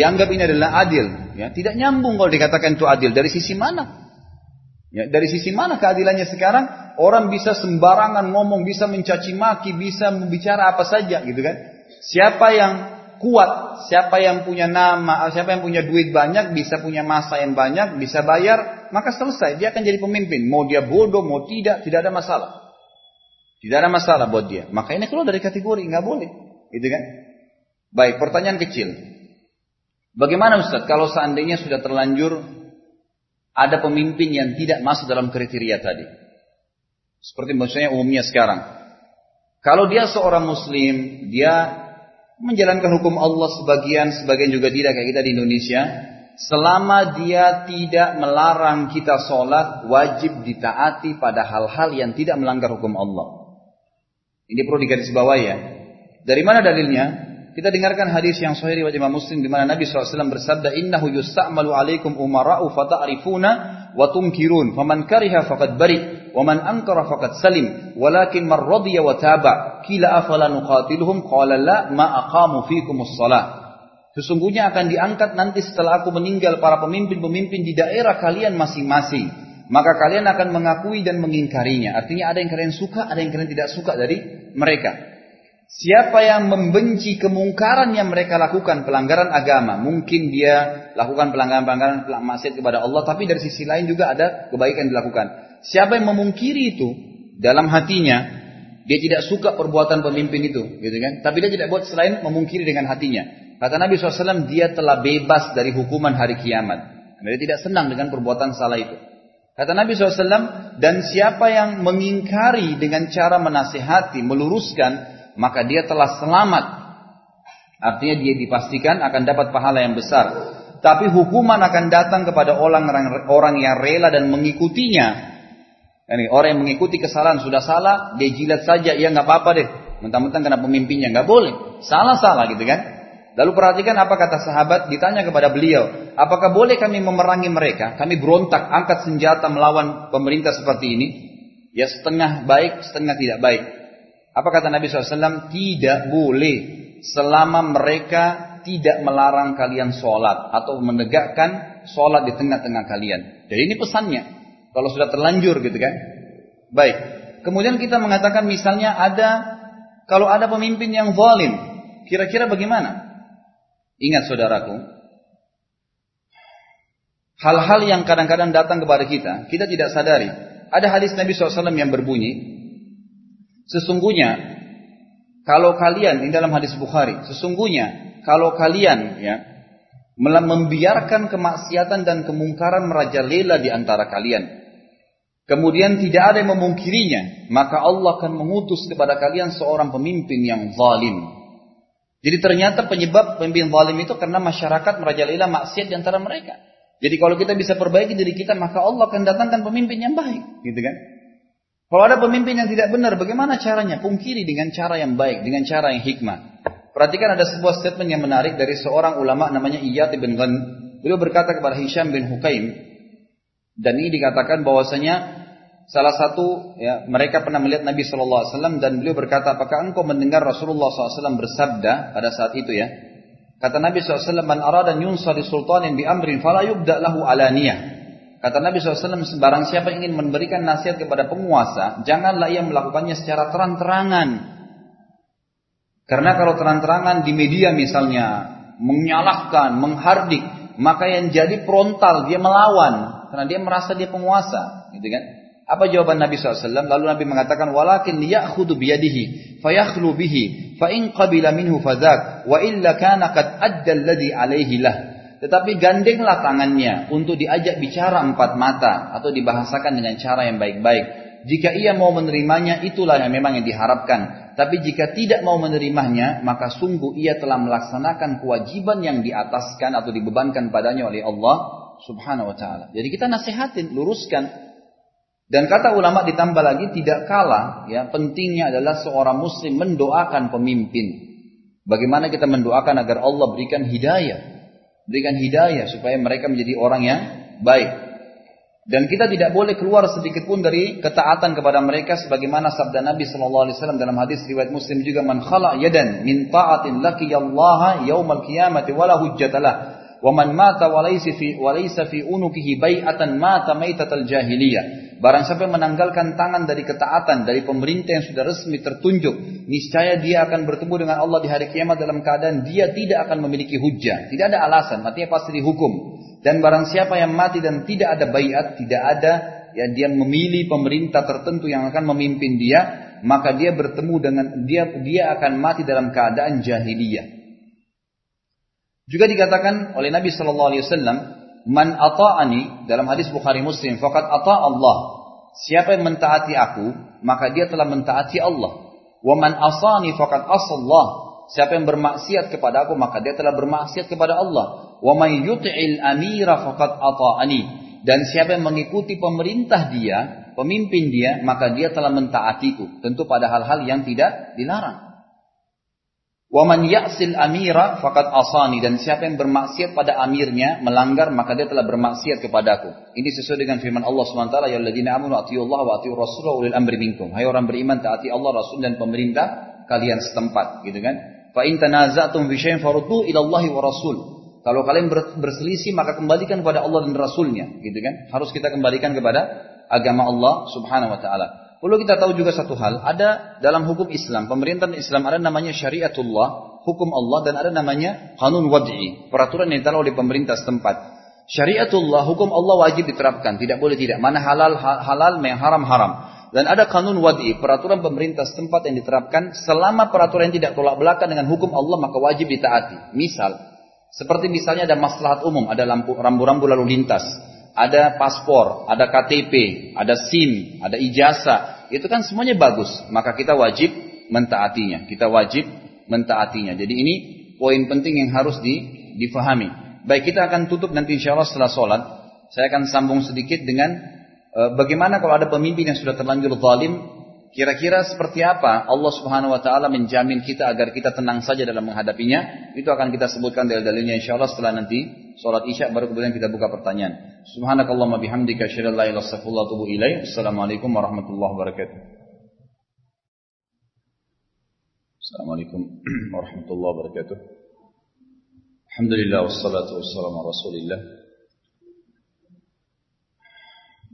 A: Dianggap ini adalah adil, ya. Tidak nyambung kalau dikatakan itu adil. Dari sisi mana? Ya, dari sisi mana keadilannya sekarang? Orang bisa sembarangan ngomong, bisa mencaci maki, bisa membicara apa saja gitu kan. Siapa yang kuat, siapa yang punya nama, siapa yang punya duit banyak, bisa punya masa yang banyak, bisa bayar, maka selesai. Dia akan jadi pemimpin. Mau dia bodoh, mau tidak, tidak ada masalah. Tidak ada masalah buat dia. Maka ini keluar dari kategori, nggak boleh. Gitu kan? Baik, pertanyaan kecil. Bagaimana Ustaz kalau seandainya sudah terlanjur ada pemimpin yang tidak masuk dalam kriteria tadi? Seperti maksudnya umumnya sekarang. Kalau dia seorang muslim, dia menjalankan hukum Allah sebagian, sebagian juga tidak kayak kita di Indonesia. Selama dia tidak melarang kita sholat, wajib ditaati pada hal-hal yang tidak melanggar hukum Allah. Ini perlu digarisbawahi ya. Dari mana dalilnya? Kita dengarkan hadis yang sahih riwayat Imam Muslim di mana Nabi SAW bersabda, "Innahu yusta'malu 'alaikum umara'u fata'rifuna wa tunkirun, faman kariha faqad bari, wa man ankara faqad salim, walakin man radiya wa taba." Kila afala nuqatiluhum qala la ma aqamu fikumus shalah. Sesungguhnya akan diangkat nanti setelah aku meninggal para pemimpin-pemimpin di daerah kalian masing-masing. Maka kalian akan mengakui dan mengingkarinya. Artinya ada yang kalian suka, ada yang kalian tidak suka dari mereka. Siapa yang membenci kemungkaran yang mereka lakukan, pelanggaran agama, mungkin dia lakukan pelanggaran-pelanggaran maksiat kepada Allah, tapi dari sisi lain juga ada kebaikan dilakukan. Siapa yang memungkiri itu dalam hatinya, dia tidak suka perbuatan pemimpin itu, gitu kan? Tapi dia tidak buat selain memungkiri dengan hatinya. Kata Nabi SAW, dia telah bebas dari hukuman hari kiamat. Dia tidak senang dengan perbuatan salah itu. Kata Nabi SAW, dan siapa yang mengingkari dengan cara menasihati, meluruskan, maka dia telah selamat. Artinya dia dipastikan akan dapat pahala yang besar. Tapi hukuman akan datang kepada orang orang yang rela dan mengikutinya. Ini orang yang mengikuti kesalahan sudah salah, dia jilat saja, ya nggak apa-apa deh. Mentang-mentang kena pemimpinnya nggak boleh, salah-salah gitu kan? Lalu perhatikan apa kata sahabat, ditanya kepada beliau, apakah boleh kami memerangi mereka? Kami berontak, angkat senjata melawan pemerintah seperti ini? Ya setengah baik, setengah tidak baik. Apa kata Nabi SAW? Tidak boleh selama mereka tidak melarang kalian sholat atau menegakkan sholat di tengah-tengah kalian. Jadi ini pesannya. Kalau sudah terlanjur gitu kan. Baik. Kemudian kita mengatakan misalnya ada kalau ada pemimpin yang zalim, kira-kira bagaimana? Ingat saudaraku, hal-hal yang kadang-kadang datang kepada kita, kita tidak sadari. Ada hadis Nabi SAW yang berbunyi, sesungguhnya kalau kalian, ini dalam hadis Bukhari, sesungguhnya kalau kalian ya membiarkan kemaksiatan dan kemungkaran merajalela di antara kalian, kemudian tidak ada yang memungkirinya, maka Allah akan mengutus kepada kalian seorang pemimpin yang zalim. Jadi ternyata penyebab pemimpin zalim itu karena masyarakat merajalela maksiat di antara mereka. Jadi kalau kita bisa perbaiki diri kita, maka Allah akan datangkan pemimpin yang baik, gitu kan? Kalau ada pemimpin yang tidak benar, bagaimana caranya? Pungkiri dengan cara yang baik, dengan cara yang hikmah. Perhatikan ada sebuah statement yang menarik dari seorang ulama namanya Iyad bin Ghan. Beliau berkata kepada Hisham bin Hukaim dan ini dikatakan bahwasanya salah satu ya mereka pernah melihat Nabi Shallallahu Alaihi Wasallam dan beliau berkata apakah engkau mendengar Rasulullah SAW bersabda pada saat itu ya kata Nabi SAW man arada yunsa di sultanin bi amrin fala yubda lahu alaniyah kata Nabi SAW barang siapa ingin memberikan nasihat kepada penguasa janganlah ia melakukannya secara terang-terangan karena kalau terang-terangan di media misalnya menyalahkan, menghardik, maka yang jadi frontal dia melawan karena dia merasa dia penguasa, gitu kan? Apa jawaban Nabi SAW? Lalu Nabi mengatakan, walakin ya'khudu biyadihi, fayakhlu bihi, fa in qabila minhu fadzak, wa illa kana qad adda alladhi alaihi lah. Tetapi gandenglah tangannya untuk diajak bicara empat mata atau dibahasakan dengan cara yang baik-baik. Jika ia mau menerimanya, itulah yang memang yang diharapkan. Tapi jika tidak mau menerimanya, maka sungguh ia telah melaksanakan kewajiban yang diataskan atau dibebankan padanya oleh Allah subhanahu wa ta'ala. Jadi kita nasihatin, luruskan. Dan kata ulama ditambah lagi, tidak kalah, ya pentingnya adalah seorang muslim mendoakan pemimpin. Bagaimana kita mendoakan agar Allah berikan hidayah. Berikan hidayah supaya mereka menjadi orang yang baik. Dan kita tidak boleh keluar sedikit pun dari ketaatan kepada mereka sebagaimana sabda Nabi sallallahu alaihi wasallam dalam hadis riwayat Muslim juga man khala yadan min ta'atin laqiyallaha yaumal qiyamati wala hujjatalah wa man mata wa laysa fi wa laysa fi unukihi bai'atan mata maitatal jahiliyah barang siapa menanggalkan tangan dari ketaatan dari pemerintah yang sudah resmi tertunjuk niscaya dia akan bertemu dengan Allah di hari kiamat dalam keadaan dia tidak akan memiliki hujjah tidak ada alasan artinya pasti dihukum dan barang siapa yang mati dan tidak ada bayat, tidak ada ya dia memilih pemerintah tertentu yang akan memimpin dia, maka dia bertemu dengan dia dia akan mati dalam keadaan jahiliyah. Juga dikatakan oleh Nabi Shallallahu Alaihi Wasallam, man ata'ani dalam hadis Bukhari Muslim, fakat ata Allah. Siapa yang mentaati aku, maka dia telah mentaati Allah. Wa man asani fakat asallah. Siapa yang bermaksiat kepada aku, maka dia telah bermaksiat kepada Allah. Wa may yuti'il amira faqad ata'ani. Dan siapa yang mengikuti pemerintah dia, pemimpin dia, maka dia telah mentaatiku. Tentu pada hal-hal yang tidak dilarang. Wa man ya'sil amira faqad asani dan siapa yang bermaksiat pada amirnya melanggar maka dia telah bermaksiat kepadaku. Ini sesuai dengan firman Allah SWT ya alladzina amanu atiyullah wa atiyur rasul wa ulil amri minkum. Hai orang beriman taati Allah Rasul dan pemerintah kalian setempat gitu kan. Fa in tanaza'tum fi syai'in faruddu Allah wa Rasul. Kalau kalian berselisih maka kembalikan kepada Allah dan Rasulnya, gitu kan? Harus kita kembalikan kepada agama Allah Subhanahu Wa Taala. Perlu kita tahu juga satu hal, ada dalam hukum Islam, pemerintahan Islam ada namanya syariatullah, hukum Allah dan ada namanya kanun wad'i, peraturan yang ditaruh oleh pemerintah setempat. Syariatullah, hukum Allah wajib diterapkan, tidak boleh tidak. Mana halal halal, yang haram haram. Dan ada kanun wad'i, peraturan pemerintah setempat yang diterapkan selama peraturan yang tidak tolak belakang dengan hukum Allah maka wajib ditaati. Misal, seperti misalnya ada maslahat umum, ada lampu rambu-rambu lalu lintas, ada paspor, ada KTP, ada SIM, ada ijazah. Itu kan semuanya bagus, maka kita wajib mentaatinya. Kita wajib mentaatinya. Jadi ini poin penting yang harus di, difahami. Baik, kita akan tutup nanti insya Allah setelah sholat. Saya akan sambung sedikit dengan bagaimana kalau ada pemimpin yang sudah terlanjur zalim? Kira-kira seperti apa Allah Subhanahu wa taala menjamin kita agar kita tenang saja dalam menghadapinya? Itu akan kita sebutkan dalil-dalilnya insyaallah setelah nanti salat Isya baru kemudian kita buka pertanyaan. Subhanakallahumma bihamdika asyhadu an la ilaha illa anta Assalamualaikum warahmatullahi wabarakatuh. Assalamualaikum warahmatullahi wabarakatuh. Alhamdulillah wassalatu wassalamu ala Rasulillah.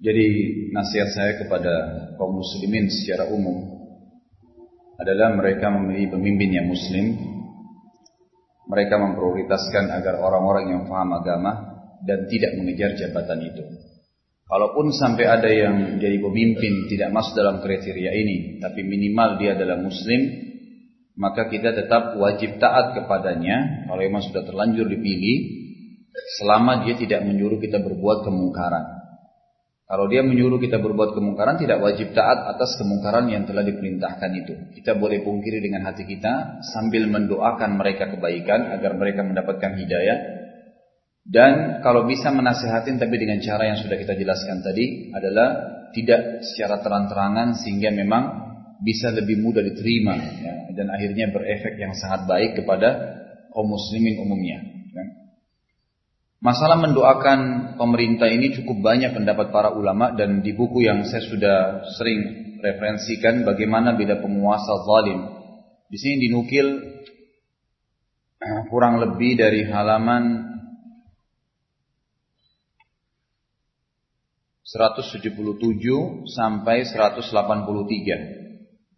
A: Jadi nasihat saya kepada kaum muslimin secara umum adalah mereka memilih pemimpin yang muslim. Mereka memprioritaskan agar orang-orang yang paham agama dan tidak mengejar jabatan itu. Kalaupun sampai ada yang jadi pemimpin tidak masuk dalam kriteria ini, tapi minimal dia adalah muslim, maka kita tetap wajib taat kepadanya kalau memang sudah terlanjur dipilih selama dia tidak menyuruh kita berbuat kemungkaran. Kalau dia menyuruh kita berbuat kemungkaran, tidak wajib taat atas kemungkaran yang telah diperintahkan itu. Kita boleh pungkiri dengan hati kita sambil mendoakan mereka kebaikan agar mereka mendapatkan hidayah. Dan kalau bisa menasehatin tapi dengan cara yang sudah kita jelaskan tadi adalah tidak secara terang-terangan sehingga memang bisa lebih mudah diterima ya, dan akhirnya berefek yang sangat baik kepada kaum muslimin umumnya. Masalah mendoakan pemerintah ini cukup banyak pendapat para ulama dan di buku yang saya sudah sering referensikan bagaimana beda penguasa zalim. Di sini dinukil eh, kurang lebih dari halaman 177 sampai 183.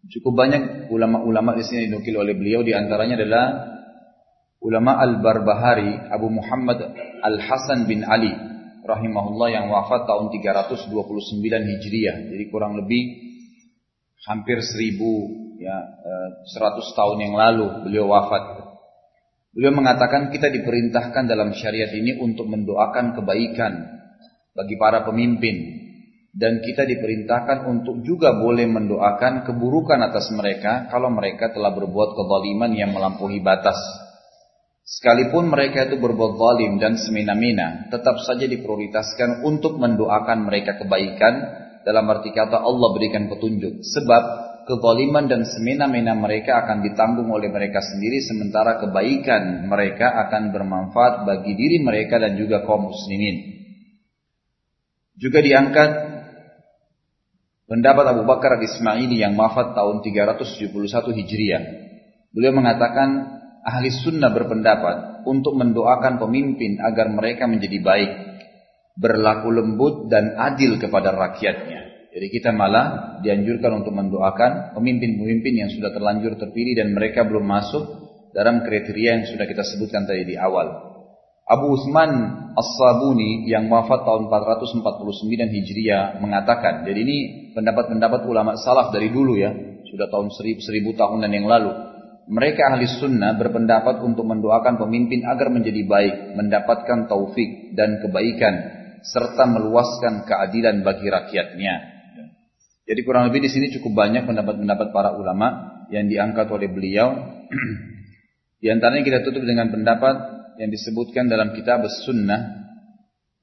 A: Cukup banyak ulama-ulama di sini dinukil oleh beliau di antaranya adalah ulama Al-Barbahari Abu Muhammad Al-Hasan bin Ali rahimahullah yang wafat tahun 329 Hijriah. Jadi kurang lebih hampir 1000 ya 100 eh, tahun yang lalu beliau wafat. Beliau mengatakan kita diperintahkan dalam syariat ini untuk mendoakan kebaikan bagi para pemimpin dan kita diperintahkan untuk juga boleh mendoakan keburukan atas mereka kalau mereka telah berbuat kezaliman yang melampaui batas. Sekalipun mereka itu berbuat zalim dan semena-mena, tetap saja diprioritaskan untuk mendoakan mereka kebaikan dalam arti kata Allah berikan petunjuk. Sebab kezaliman dan semena-mena mereka akan ditanggung oleh mereka sendiri sementara kebaikan mereka akan bermanfaat bagi diri mereka dan juga kaum muslimin. Juga diangkat pendapat Abu Bakar al-Ismaili yang wafat tahun 371 Hijriah. Beliau mengatakan ahli sunnah berpendapat untuk mendoakan pemimpin agar mereka menjadi baik, berlaku lembut dan adil kepada rakyatnya. Jadi kita malah dianjurkan untuk mendoakan pemimpin-pemimpin yang sudah terlanjur terpilih dan mereka belum masuk dalam kriteria yang sudah kita sebutkan tadi di awal. Abu Utsman As-Sabuni yang wafat tahun 449 Hijriah mengatakan, jadi ini pendapat-pendapat ulama salaf dari dulu ya, sudah tahun seribu, seribu tahunan yang lalu mereka ahli sunnah berpendapat untuk mendoakan pemimpin agar menjadi baik, mendapatkan taufik dan kebaikan, serta meluaskan keadilan bagi rakyatnya. Jadi kurang lebih di sini cukup banyak pendapat-pendapat para ulama yang diangkat oleh beliau. di antaranya kita tutup dengan pendapat yang disebutkan dalam kitab sunnah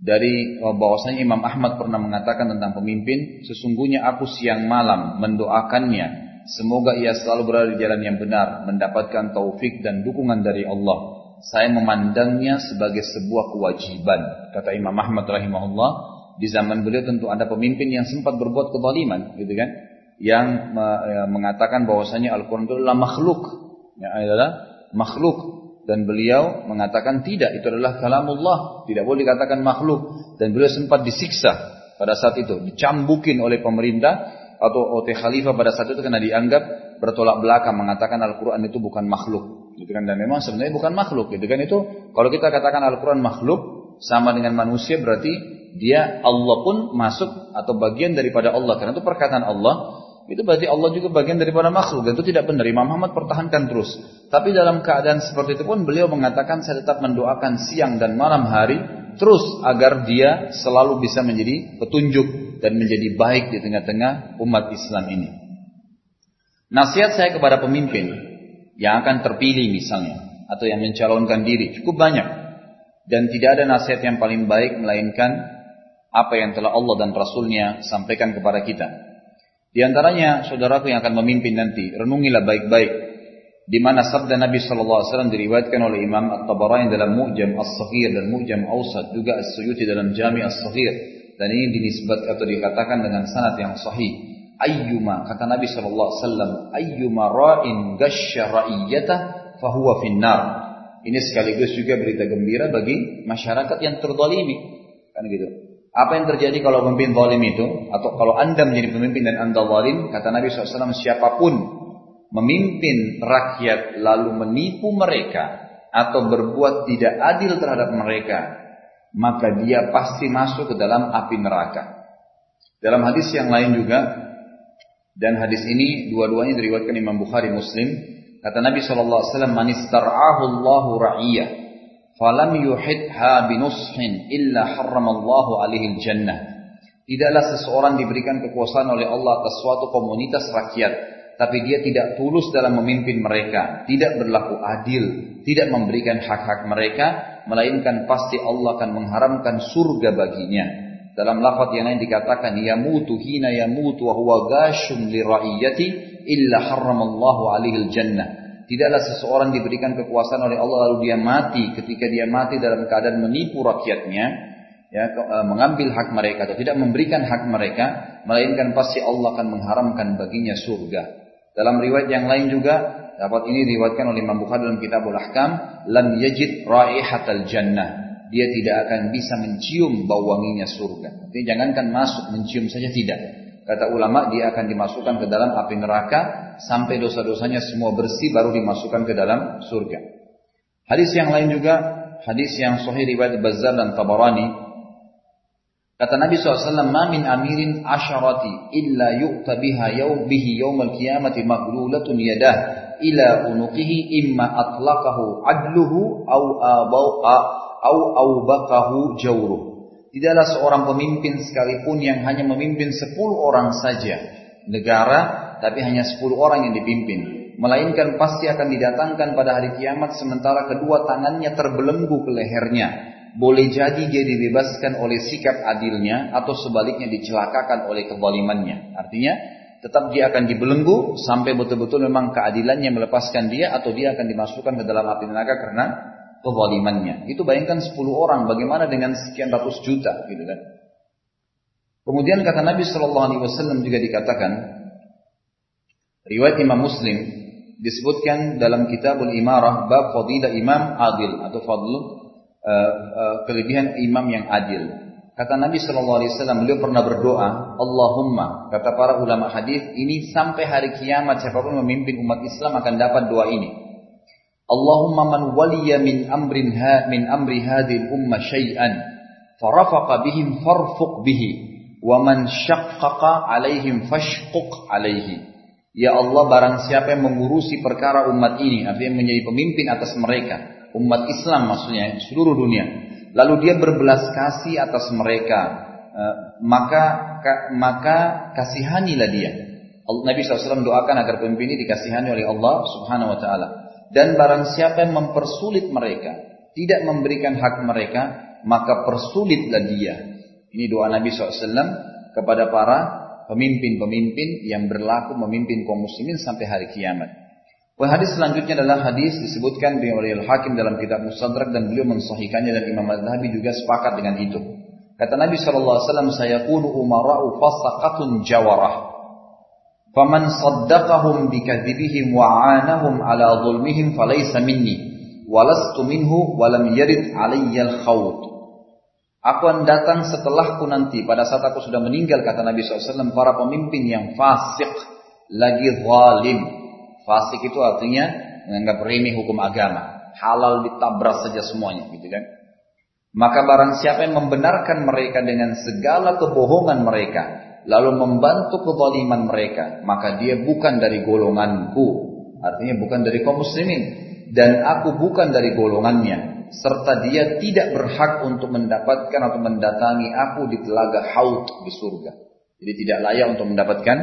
A: dari oh, bahwasanya Imam Ahmad pernah mengatakan tentang pemimpin, sesungguhnya aku siang malam mendoakannya Semoga ia selalu berada di jalan yang benar, mendapatkan taufik dan dukungan dari Allah. Saya memandangnya sebagai sebuah kewajiban. Kata Imam Ahmad rahimahullah, di zaman beliau tentu ada pemimpin yang sempat berbuat kezaliman, gitu kan? Yang ya, mengatakan bahwasanya Al-Quran itu adalah makhluk. Ya, adalah makhluk. Dan beliau mengatakan tidak, itu adalah kalamullah. Tidak boleh dikatakan makhluk. Dan beliau sempat disiksa pada saat itu. Dicambukin oleh pemerintah atau OT Khalifah pada saat itu karena dianggap bertolak belakang mengatakan Al-Quran itu bukan makhluk gitu kan dan memang sebenarnya bukan makhluk gitu kan itu kalau kita katakan Al-Quran makhluk sama dengan manusia berarti dia Allah pun masuk atau bagian daripada Allah karena itu perkataan Allah itu berarti Allah juga bagian daripada makhluk dan itu tidak benar Imam Muhammad pertahankan terus tapi dalam keadaan seperti itu pun beliau mengatakan saya tetap mendoakan siang dan malam hari terus agar dia selalu bisa menjadi petunjuk dan menjadi baik di tengah-tengah umat Islam ini. Nasihat saya kepada pemimpin yang akan terpilih misalnya atau yang mencalonkan diri cukup banyak dan tidak ada nasihat yang paling baik melainkan apa yang telah Allah dan Rasulnya sampaikan kepada kita. Di antaranya saudaraku yang akan memimpin nanti, renungilah baik-baik di mana sabda Nabi sallallahu alaihi wasallam diriwayatkan oleh Imam At-Tabarani dalam Mu'jam As-Saghir dan Mu'jam Awsat juga As-Suyuti dalam Jami As-Saghir. Dan ini dinisbat atau dikatakan dengan sanad yang sahih. Ayyuma kata Nabi sallallahu alaihi wasallam ayyuma ra'in ghashya ra'iyata fahuwa finnar. Ini sekaligus juga berita gembira bagi masyarakat yang terzalimi kan gitu apa yang terjadi kalau pemimpin zalim itu atau kalau anda menjadi pemimpin dan anda zalim kata Nabi SAW siapa pun memimpin rakyat lalu menipu mereka atau berbuat tidak adil terhadap mereka, maka dia pasti masuk ke dalam api neraka. Dalam hadis yang lain juga, dan hadis ini dua-duanya diriwayatkan Imam Bukhari Muslim, kata Nabi SAW, Man istar'ahu Allahu ra'iyah, falam yuhidha binushin illa harramallahu alaihi jannah. Tidaklah seseorang diberikan kekuasaan oleh Allah atas suatu komunitas rakyat, tapi dia tidak tulus dalam memimpin mereka, tidak berlaku adil, tidak memberikan hak-hak mereka, melainkan pasti Allah akan mengharamkan surga baginya. Dalam lafaz yang lain dikatakan yamutu hina yamutu wa huwa gashun li illa harramallahu alaihi jannah. Tidaklah seseorang diberikan kekuasaan oleh Allah lalu dia mati ketika dia mati dalam keadaan menipu rakyatnya, ya e, mengambil hak mereka atau tidak memberikan hak mereka, melainkan pasti Allah akan mengharamkan baginya surga. Dalam riwayat yang lain juga dapat ini diriwayatkan oleh Imam Bukhari dalam Kitabul Ahkam, lam yajid raihatal jannah. Dia tidak akan bisa mencium bau wanginya surga. Jadi jangankan masuk mencium saja tidak. Kata ulama dia akan dimasukkan ke dalam api neraka sampai dosa-dosanya semua bersih baru dimasukkan ke dalam surga. Hadis yang lain juga hadis yang sahih riwayat Bazzar dan Tabarani Kata Nabi SAW, Ma min amirin asyarati illa yu'ta biha yaw bihi yawmal qiyamati maghlulatun yadah ila unuqihi imma atlaqahu adluhu au abau au aubakahu jawruh. Tidaklah seorang pemimpin sekalipun yang hanya memimpin sepuluh orang saja negara, tapi hanya sepuluh orang yang dipimpin. Melainkan pasti akan didatangkan pada hari kiamat sementara kedua tangannya terbelenggu ke lehernya boleh jadi dia dibebaskan oleh sikap adilnya atau sebaliknya dicelakakan oleh kezalimannya. Artinya tetap dia akan dibelenggu sampai betul-betul memang keadilannya melepaskan dia atau dia akan dimasukkan ke dalam api neraka karena kezalimannya. Itu bayangkan 10 orang bagaimana dengan sekian ratus juta gitu kan. Kemudian kata Nabi Shallallahu Alaihi Wasallam juga dikatakan riwayat Imam Muslim disebutkan dalam Kitabul Imarah bab fadilah imam adil atau fadl uh, uh, kelebihan imam yang adil. Kata Nabi Shallallahu Alaihi Wasallam, beliau pernah berdoa, Allahumma, kata para ulama hadis, ini sampai hari kiamat siapa pun memimpin umat Islam akan dapat doa ini. Allahumma man waliya min amrin ha, min amri hadil umma syai'an farafaqa bihim farfuq bihi wa man syaqqaqa alaihim fashquq alaihi. Ya Allah barang siapa yang mengurusi perkara umat ini, artinya menjadi pemimpin atas mereka, umat Islam maksudnya seluruh dunia. Lalu dia berbelas kasih atas mereka, eh, maka maka kasihanilah dia. Nabi SAW doakan agar pemimpin ini dikasihani oleh Allah Subhanahu Wa Taala. Dan barang siapa yang mempersulit mereka, tidak memberikan hak mereka, maka persulitlah dia. Ini doa Nabi SAW kepada para pemimpin-pemimpin yang berlaku memimpin kaum muslimin sampai hari kiamat. Hadis selanjutnya adalah hadis disebutkan oleh Al-Hakim dalam kitab Mustadrak dan beliau mensahihkannya dan Imam Al-Zahabi juga sepakat dengan itu. Kata Nabi SAW, saya kunu umara'u fasaqatun jawarah. Faman saddaqahum bikadzibihim wa'anahum ala zulmihim falaysa minni. Walastu minhu walam yarid alayyal khawt. Aku akan datang setelahku nanti pada saat aku sudah meninggal kata Nabi SAW para pemimpin yang fasik lagi zalim Fasik itu artinya menganggap remeh hukum agama. Halal ditabrak saja semuanya gitu kan. Maka barang siapa yang membenarkan mereka dengan segala kebohongan mereka, lalu membantu kezaliman mereka, maka dia bukan dari golonganku. Artinya bukan dari kaum muslimin. Dan aku bukan dari golongannya. Serta dia tidak berhak untuk mendapatkan atau mendatangi aku di telaga haud di surga. Jadi tidak layak untuk mendapatkan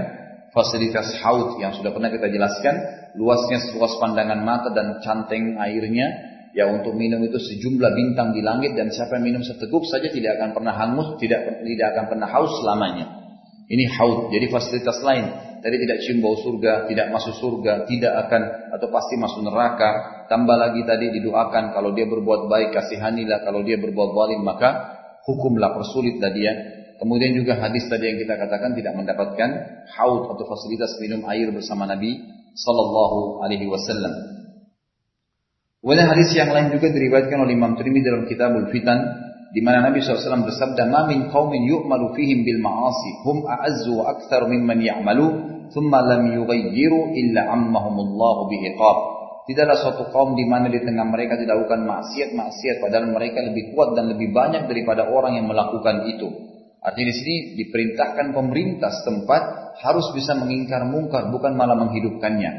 A: fasilitas haud yang sudah pernah kita jelaskan, luasnya seluas pandangan mata dan canteng airnya Ya untuk minum itu sejumlah bintang di langit dan siapa yang minum seteguk saja tidak akan pernah hangus, tidak tidak akan pernah haus selamanya. Ini haud, jadi fasilitas lain. Tadi tidak cium bau surga, tidak masuk surga, tidak akan atau pasti masuk neraka. Tambah lagi tadi didoakan kalau dia berbuat baik kasihanilah, kalau dia berbuat zalim maka hukumlah persulitlah dia. Kemudian juga hadis tadi yang kita katakan tidak mendapatkan haud atau fasilitas minum air bersama Nabi Sallallahu Alaihi Wasallam. Kemudian hadis yang lain juga diriwayatkan oleh Imam Tirmidzi dalam Kitabul Fitan di mana Nabi SAW bersabda, "Ma min qaumin yu'malu fihim bil ma'asi, hum a'azzu wa akthar mimman ya'malu, thumma lam yughayyiru illa ammahumullahu bi'iqab." Tidaklah suatu kaum di mana di tengah mereka dilakukan maksiat-maksiat padahal mereka lebih kuat dan lebih banyak daripada orang yang melakukan itu. Artinya di sini diperintahkan pemerintah setempat harus bisa mengingkar mungkar bukan malah menghidupkannya.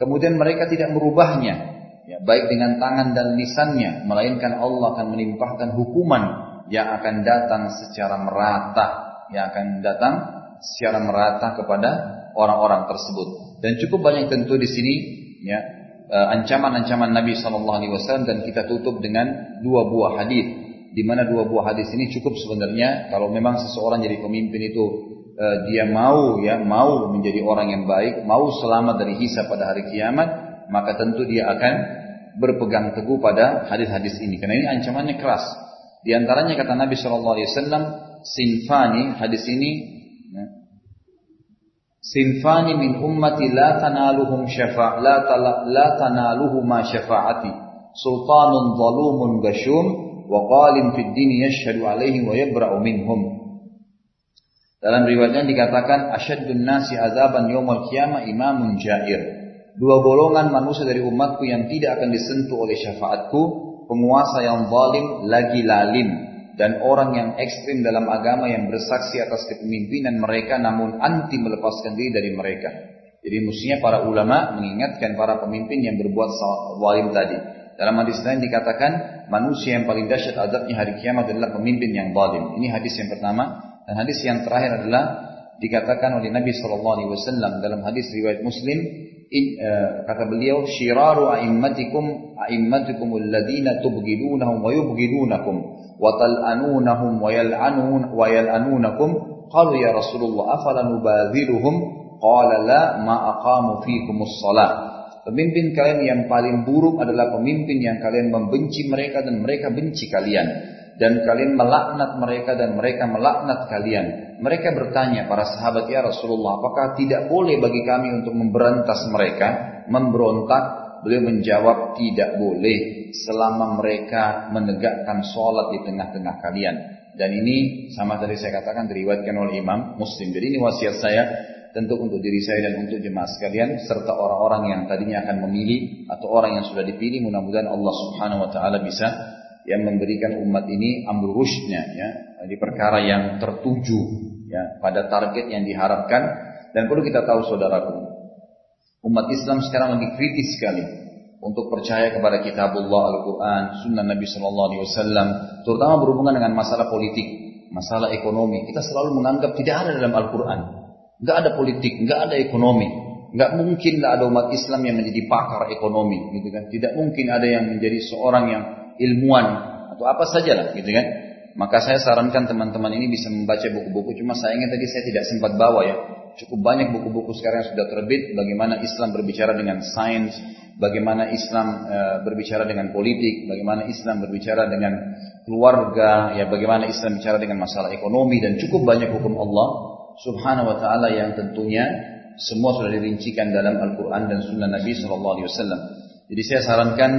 A: Kemudian mereka tidak merubahnya, ya, baik dengan tangan dan lisannya, melainkan Allah akan menimpahkan hukuman yang akan datang secara merata, yang akan datang secara merata kepada orang-orang tersebut. Dan cukup banyak tentu di sini ya eh, ancaman-ancaman Nabi Shallallahu Alaihi Wasallam dan kita tutup dengan dua buah hadis di mana dua buah hadis ini cukup sebenarnya kalau memang seseorang jadi pemimpin itu uh, dia mau ya mau menjadi orang yang baik mau selamat dari hisab pada hari kiamat maka tentu dia akan berpegang teguh pada hadis-hadis ini. Karena ini ancamannya keras. Di antaranya kata Nabi Shallallahu Alaihi Wasallam, sinfani hadis ini, ya, sinfani min ummati la tanaluhum syafa la, tala, la tanaluhuma syafaati. Sultanun zalumun gashum wa qalim fid dini yashhadu alaihi wa yabra'u minhum. Dalam riwayatnya dikatakan asyaddun nasi azaban yaumul qiyamah imamun jair dua golongan manusia dari umatku yang tidak akan disentuh oleh syafaatku, penguasa yang zalim lagi lalim, dan orang yang ekstrim dalam agama yang bersaksi atas kepemimpinan mereka namun anti melepaskan diri dari mereka. Jadi mestinya para ulama mengingatkan para pemimpin yang berbuat zalim tadi. Dalam hadis lain dikatakan manusia yang paling dahsyat azabnya hari kiamat adalah pemimpin yang zalim. Ini hadis yang pertama. Dan hadis yang terakhir adalah dikatakan oleh Nabi SAW dalam hadis riwayat Muslim Eh, kata beliau syiraru a'immatikum a'immatikum alladhina tubghidunahum wa yubghidunakum wa tal'anunahum wa yal'anun wa yal'anunakum. Qalu ya Rasulullah afala nubadhiruhum? Qala la ma aqamu fikumus shalah Pemimpin kalian yang paling buruk adalah pemimpin yang kalian membenci mereka dan mereka benci kalian dan kalian melaknat mereka dan mereka melaknat kalian. Mereka bertanya para sahabat ya Rasulullah, apakah tidak boleh bagi kami untuk memberantas mereka, memberontak? Beliau menjawab tidak boleh selama mereka menegakkan sholat di tengah-tengah kalian. Dan ini sama tadi saya katakan diriwayatkan oleh Imam Muslim. Jadi ini wasiat saya tentu untuk diri saya dan untuk jemaah sekalian serta orang-orang yang tadinya akan memilih atau orang yang sudah dipilih mudah-mudahan Allah Subhanahu wa taala bisa yang memberikan umat ini amrul rushdnya ya di perkara yang tertuju ya pada target yang diharapkan dan perlu kita tahu saudaraku umat Islam sekarang lebih kritis sekali untuk percaya kepada kitabullah Al-Quran, sunnah Nabi Sallallahu Alaihi Wasallam, terutama berhubungan dengan masalah politik, masalah ekonomi. Kita selalu menganggap tidak ada dalam Al-Quran, nggak ada politik, nggak ada ekonomi, nggak mungkinlah ada umat Islam yang menjadi pakar ekonomi, gitu kan? Tidak mungkin ada yang menjadi seorang yang ilmuwan atau apa saja lah gitu kan. Maka saya sarankan teman-teman ini bisa membaca buku-buku. Cuma sayangnya tadi saya tidak sempat bawa ya. Cukup banyak buku-buku sekarang yang sudah terbit. Bagaimana Islam berbicara dengan sains. Bagaimana Islam e, berbicara dengan politik. Bagaimana Islam berbicara dengan keluarga. ya Bagaimana Islam bicara dengan masalah ekonomi. Dan cukup banyak hukum Allah subhanahu wa ta'ala yang tentunya semua sudah dirincikan dalam Al-Quran dan Sunnah Nabi SAW. Jadi saya sarankan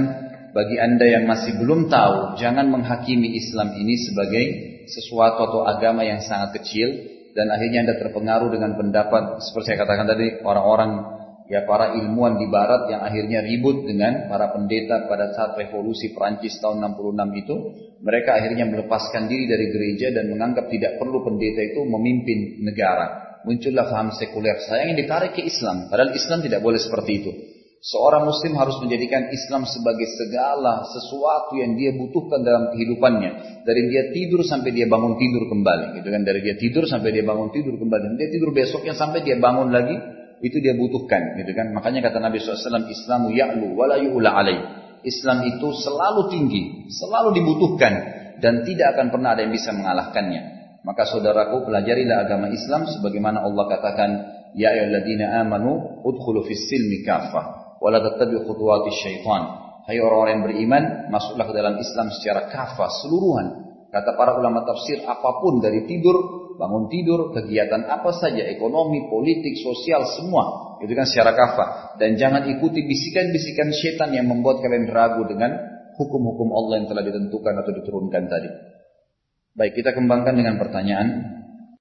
A: bagi anda yang masih belum tahu, jangan menghakimi Islam ini sebagai sesuatu atau agama yang sangat kecil dan akhirnya anda terpengaruh dengan pendapat seperti saya katakan tadi orang-orang ya para ilmuwan di barat yang akhirnya ribut dengan para pendeta pada saat revolusi Prancis tahun 66 itu. Mereka akhirnya melepaskan diri dari gereja dan menganggap tidak perlu pendeta itu memimpin negara. Muncullah faham sekuler. Saya ingin ditarik ke Islam padahal Islam tidak boleh seperti itu Seorang muslim harus menjadikan Islam sebagai segala sesuatu yang dia butuhkan dalam kehidupannya. Dari dia tidur sampai dia bangun tidur kembali. Gitu kan? Dari dia tidur sampai dia bangun tidur kembali. Dan dia tidur besoknya sampai dia bangun lagi. Itu dia butuhkan. Gitu kan? Makanya kata Nabi SAW, Islamu ya'lu wa la yu'la alaih. Islam itu selalu tinggi, selalu dibutuhkan dan tidak akan pernah ada yang bisa mengalahkannya. Maka saudaraku pelajarilah agama Islam sebagaimana Allah katakan, Ya ayyuhalladzina amanu udkhulu fis silmi kafah wa la tattabi'u khutuwatis syaitan. Hai orang-orang yang beriman, masuklah ke dalam Islam secara kafah, seluruhan. Kata para ulama tafsir, apa pun dari tidur, bangun tidur, kegiatan apa saja, ekonomi, politik, sosial, semua. Itu kan secara kafah. Dan jangan ikuti bisikan-bisikan setan yang membuat kalian ragu dengan hukum-hukum Allah yang telah ditentukan atau diturunkan tadi. Baik, kita kembangkan dengan pertanyaan.